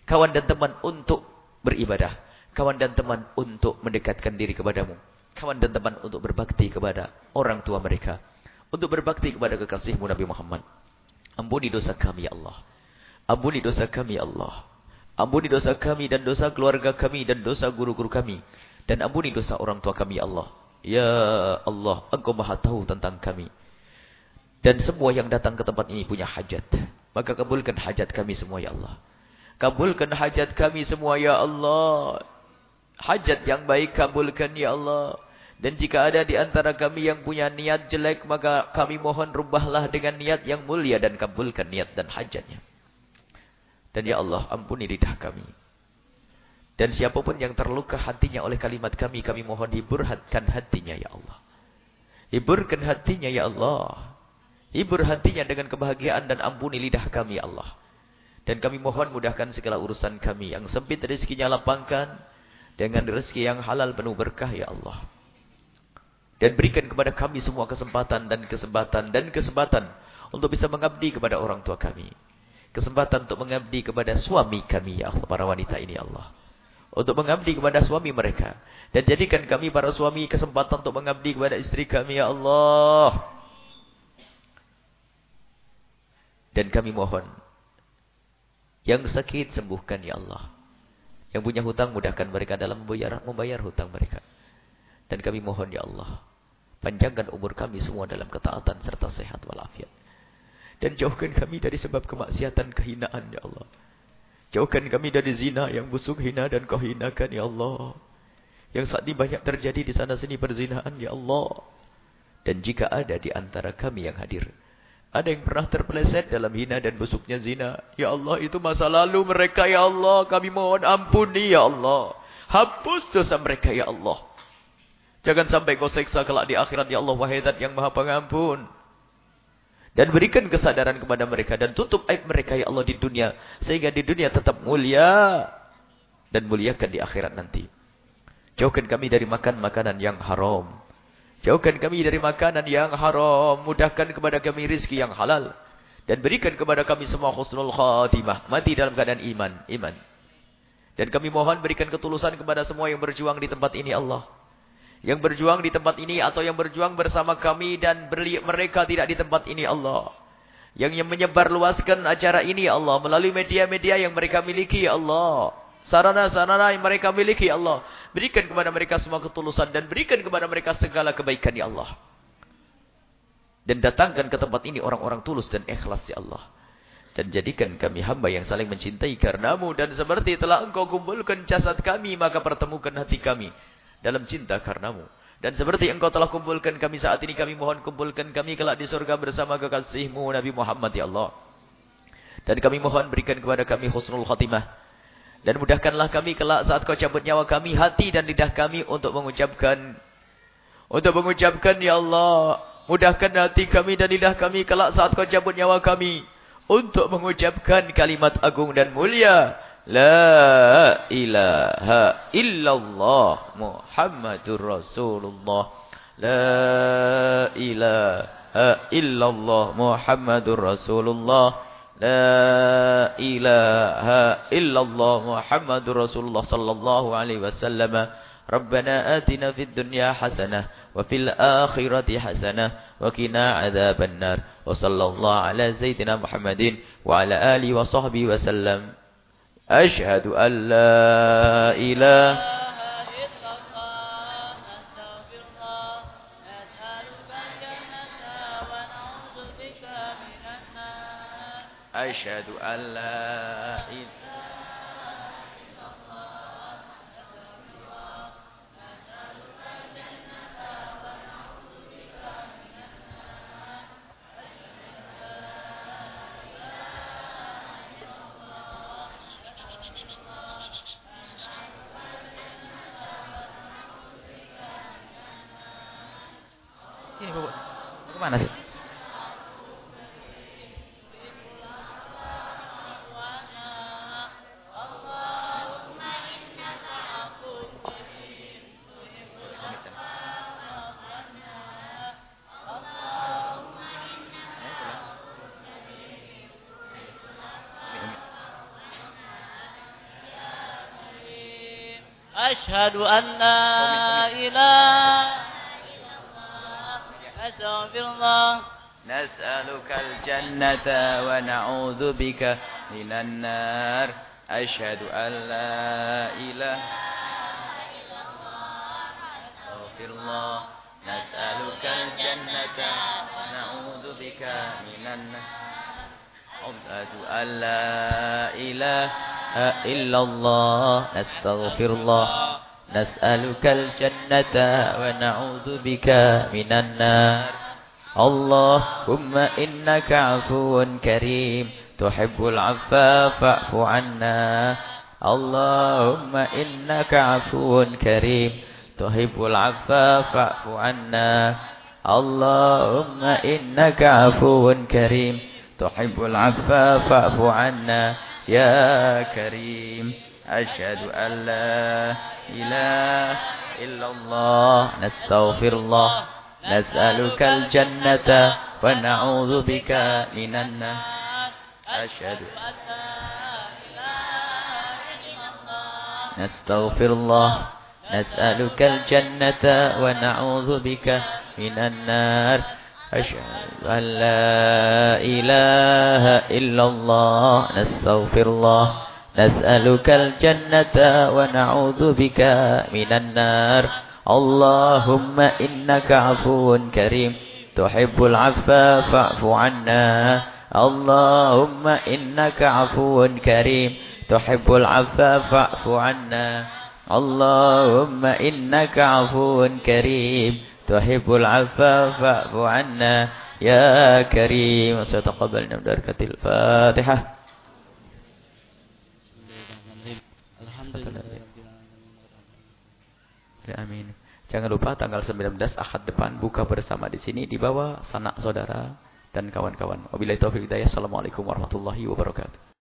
Kawan dan teman untuk beribadah. Kawan dan teman untuk mendekatkan diri kepadamu kawan dan teman untuk berbakti kepada orang tua mereka. Untuk berbakti kepada kekasihmu Nabi Muhammad. Ampuni dosa kami ya Allah. Ampuni dosa kami ya Allah. Ampuni dosa kami dan dosa keluarga kami dan dosa guru-guru kami. Dan ampuni dosa orang tua kami ya Allah. Ya Allah, Engkau maha tahu tentang kami. Dan semua yang datang ke tempat ini punya hajat. Maka kabulkan hajat kami semua ya Allah. Kabulkan hajat kami semua ya Allah. Hajat yang baik kabulkan ya Allah. Dan jika ada di antara kami yang punya niat jelek, maka kami mohon rubahlah dengan niat yang mulia dan kabulkan niat dan hajatnya. Dan ya Allah, ampuni lidah kami. Dan siapa pun yang terluka hatinya oleh kalimat kami, kami mohon hiburkan hatinya ya Allah. Hiburkan hatinya ya Allah. Hibur hatinya dengan kebahagiaan dan ampuni lidah kami ya Allah. Dan kami mohon mudahkan segala urusan kami. Yang sempit rezekinya lapangkan. Dengan rezeki yang halal penuh berkah ya Allah. Dan berikan kepada kami semua kesempatan dan kesempatan dan kesempatan untuk bisa mengabdi kepada orang tua kami. Kesempatan untuk mengabdi kepada suami kami, ya Allah, para wanita ini, Allah. Untuk mengabdi kepada suami mereka. Dan jadikan kami para suami kesempatan untuk mengabdi kepada istri kami, ya Allah. Dan kami mohon. Yang sakit sembuhkan, ya Allah. Yang punya hutang mudahkan mereka dalam membayar, membayar hutang mereka. Dan kami mohon ya Allah. Panjangkan umur kami semua dalam ketaatan serta sehat walafiat. Dan jauhkan kami dari sebab kemaksiatan kehinaan ya Allah. Jauhkan kami dari zina yang busuk hina dan kau hinakan ya Allah. Yang saat ini banyak terjadi di sana sini perzinahan ya Allah. Dan jika ada di antara kami yang hadir. Ada yang pernah terpeleset dalam hina dan busuknya zina. Ya Allah itu masa lalu mereka ya Allah. Kami mohon ampuni ya Allah. Hapus dosa mereka ya Allah. Jangan sampai kau seksa kelak di akhirat ya Allah wahai yang maha pengampun. Dan berikan kesadaran kepada mereka dan tutup aib mereka ya Allah di dunia sehingga di dunia tetap mulia dan muliakan di akhirat nanti. Jauhkan kami dari makan makanan yang haram. Jauhkan kami dari makanan yang haram. Mudahkan kepada kami rizki yang halal. Dan berikan kepada kami semua khusnul khatimah. Mati dalam keadaan iman. Iman. Dan kami mohon berikan ketulusan kepada semua yang berjuang di tempat ini Allah yang berjuang di tempat ini atau yang berjuang bersama kami dan mereka tidak di tempat ini Allah. Yang yang menyebar luaskan acara ini Allah melalui media-media yang mereka miliki Allah. Sarana-sarana yang mereka miliki ya Allah. Berikan kepada mereka semua ketulusan dan berikan kepada mereka segala kebaikan ya Allah. Dan datangkan ke tempat ini orang-orang tulus dan ikhlas ya Allah. Dan jadikan kami hamba yang saling mencintai karenamu. Dan seperti telah engkau kumpulkan jasad kami, maka pertemukan hati kami dalam cinta karenamu. Dan seperti engkau telah kumpulkan kami saat ini, kami mohon kumpulkan kami kelak di surga bersama kekasihmu Nabi Muhammad ya Allah. Dan kami mohon berikan kepada kami husnul khatimah. Dan mudahkanlah kami kelak saat kau cabut nyawa kami, hati dan lidah kami untuk mengucapkan. Untuk mengucapkan ya Allah. Mudahkan hati kami dan lidah kami kelak saat kau cabut nyawa kami. Untuk mengucapkan kalimat agung dan mulia. La ilaha illallah Muhammadur Rasulullah La ilaha illallah Muhammadur Rasulullah لا إله إلا الله محمد رسول الله صلى الله عليه وسلم. ربنا آتنا في الدنيا حسنة وفي الآخرة حسنة وكنا عذاب النار. وصلى الله على سيدنا محمد وعلى آله وصحبه وسلم. أشهد أن لا إله أشهد أن لا إله أشهد أن لا إله إلا الله أستغفر الله. نسألك الجنة ونعوذ بك من النار. أشهد أن لا إله إلا الله. أستغفر الله. نسألك الجنة ونعوذ بك من النار. أشهد أن لا إله إلا الله نستغفر الله نسألك الجنة ونعوذ بك من النار. اللهم إنك عفو كريم تحب العفا فاعف عنا. اللهم إنك عفو كريم تحب العفا فاعف عنا. اللهم إنك عفو كريم تحب العفا فاعف عنا. يا كريم أشهد أن لا إله إلا الله نستغفر الله نسألك الجنة ونعوذ بك من النار. أشهد نستغفر الله نسألك الجنة ونعوذ بك من النار. أشهد أن لا إله إلا الله نستغفر الله نسألك الجنة ونعوذ بك من النار. اللهم إنك عفو كريم تحب العفا فاعف عنا. اللهم إنك عفو كريم تحب العفا فاعف عنا. اللهم إنك عفو كريم تحب العفا فاعف عنا يا كريم وستقبلنا بركة الفاتحة Amin. Jangan lupa tanggal 19 Ahad depan buka bersama di sini di bawah sanak saudara dan kawan-kawan. Wabillahi taufiq hidayah. Assalamualaikum warahmatullahi wabarakatuh.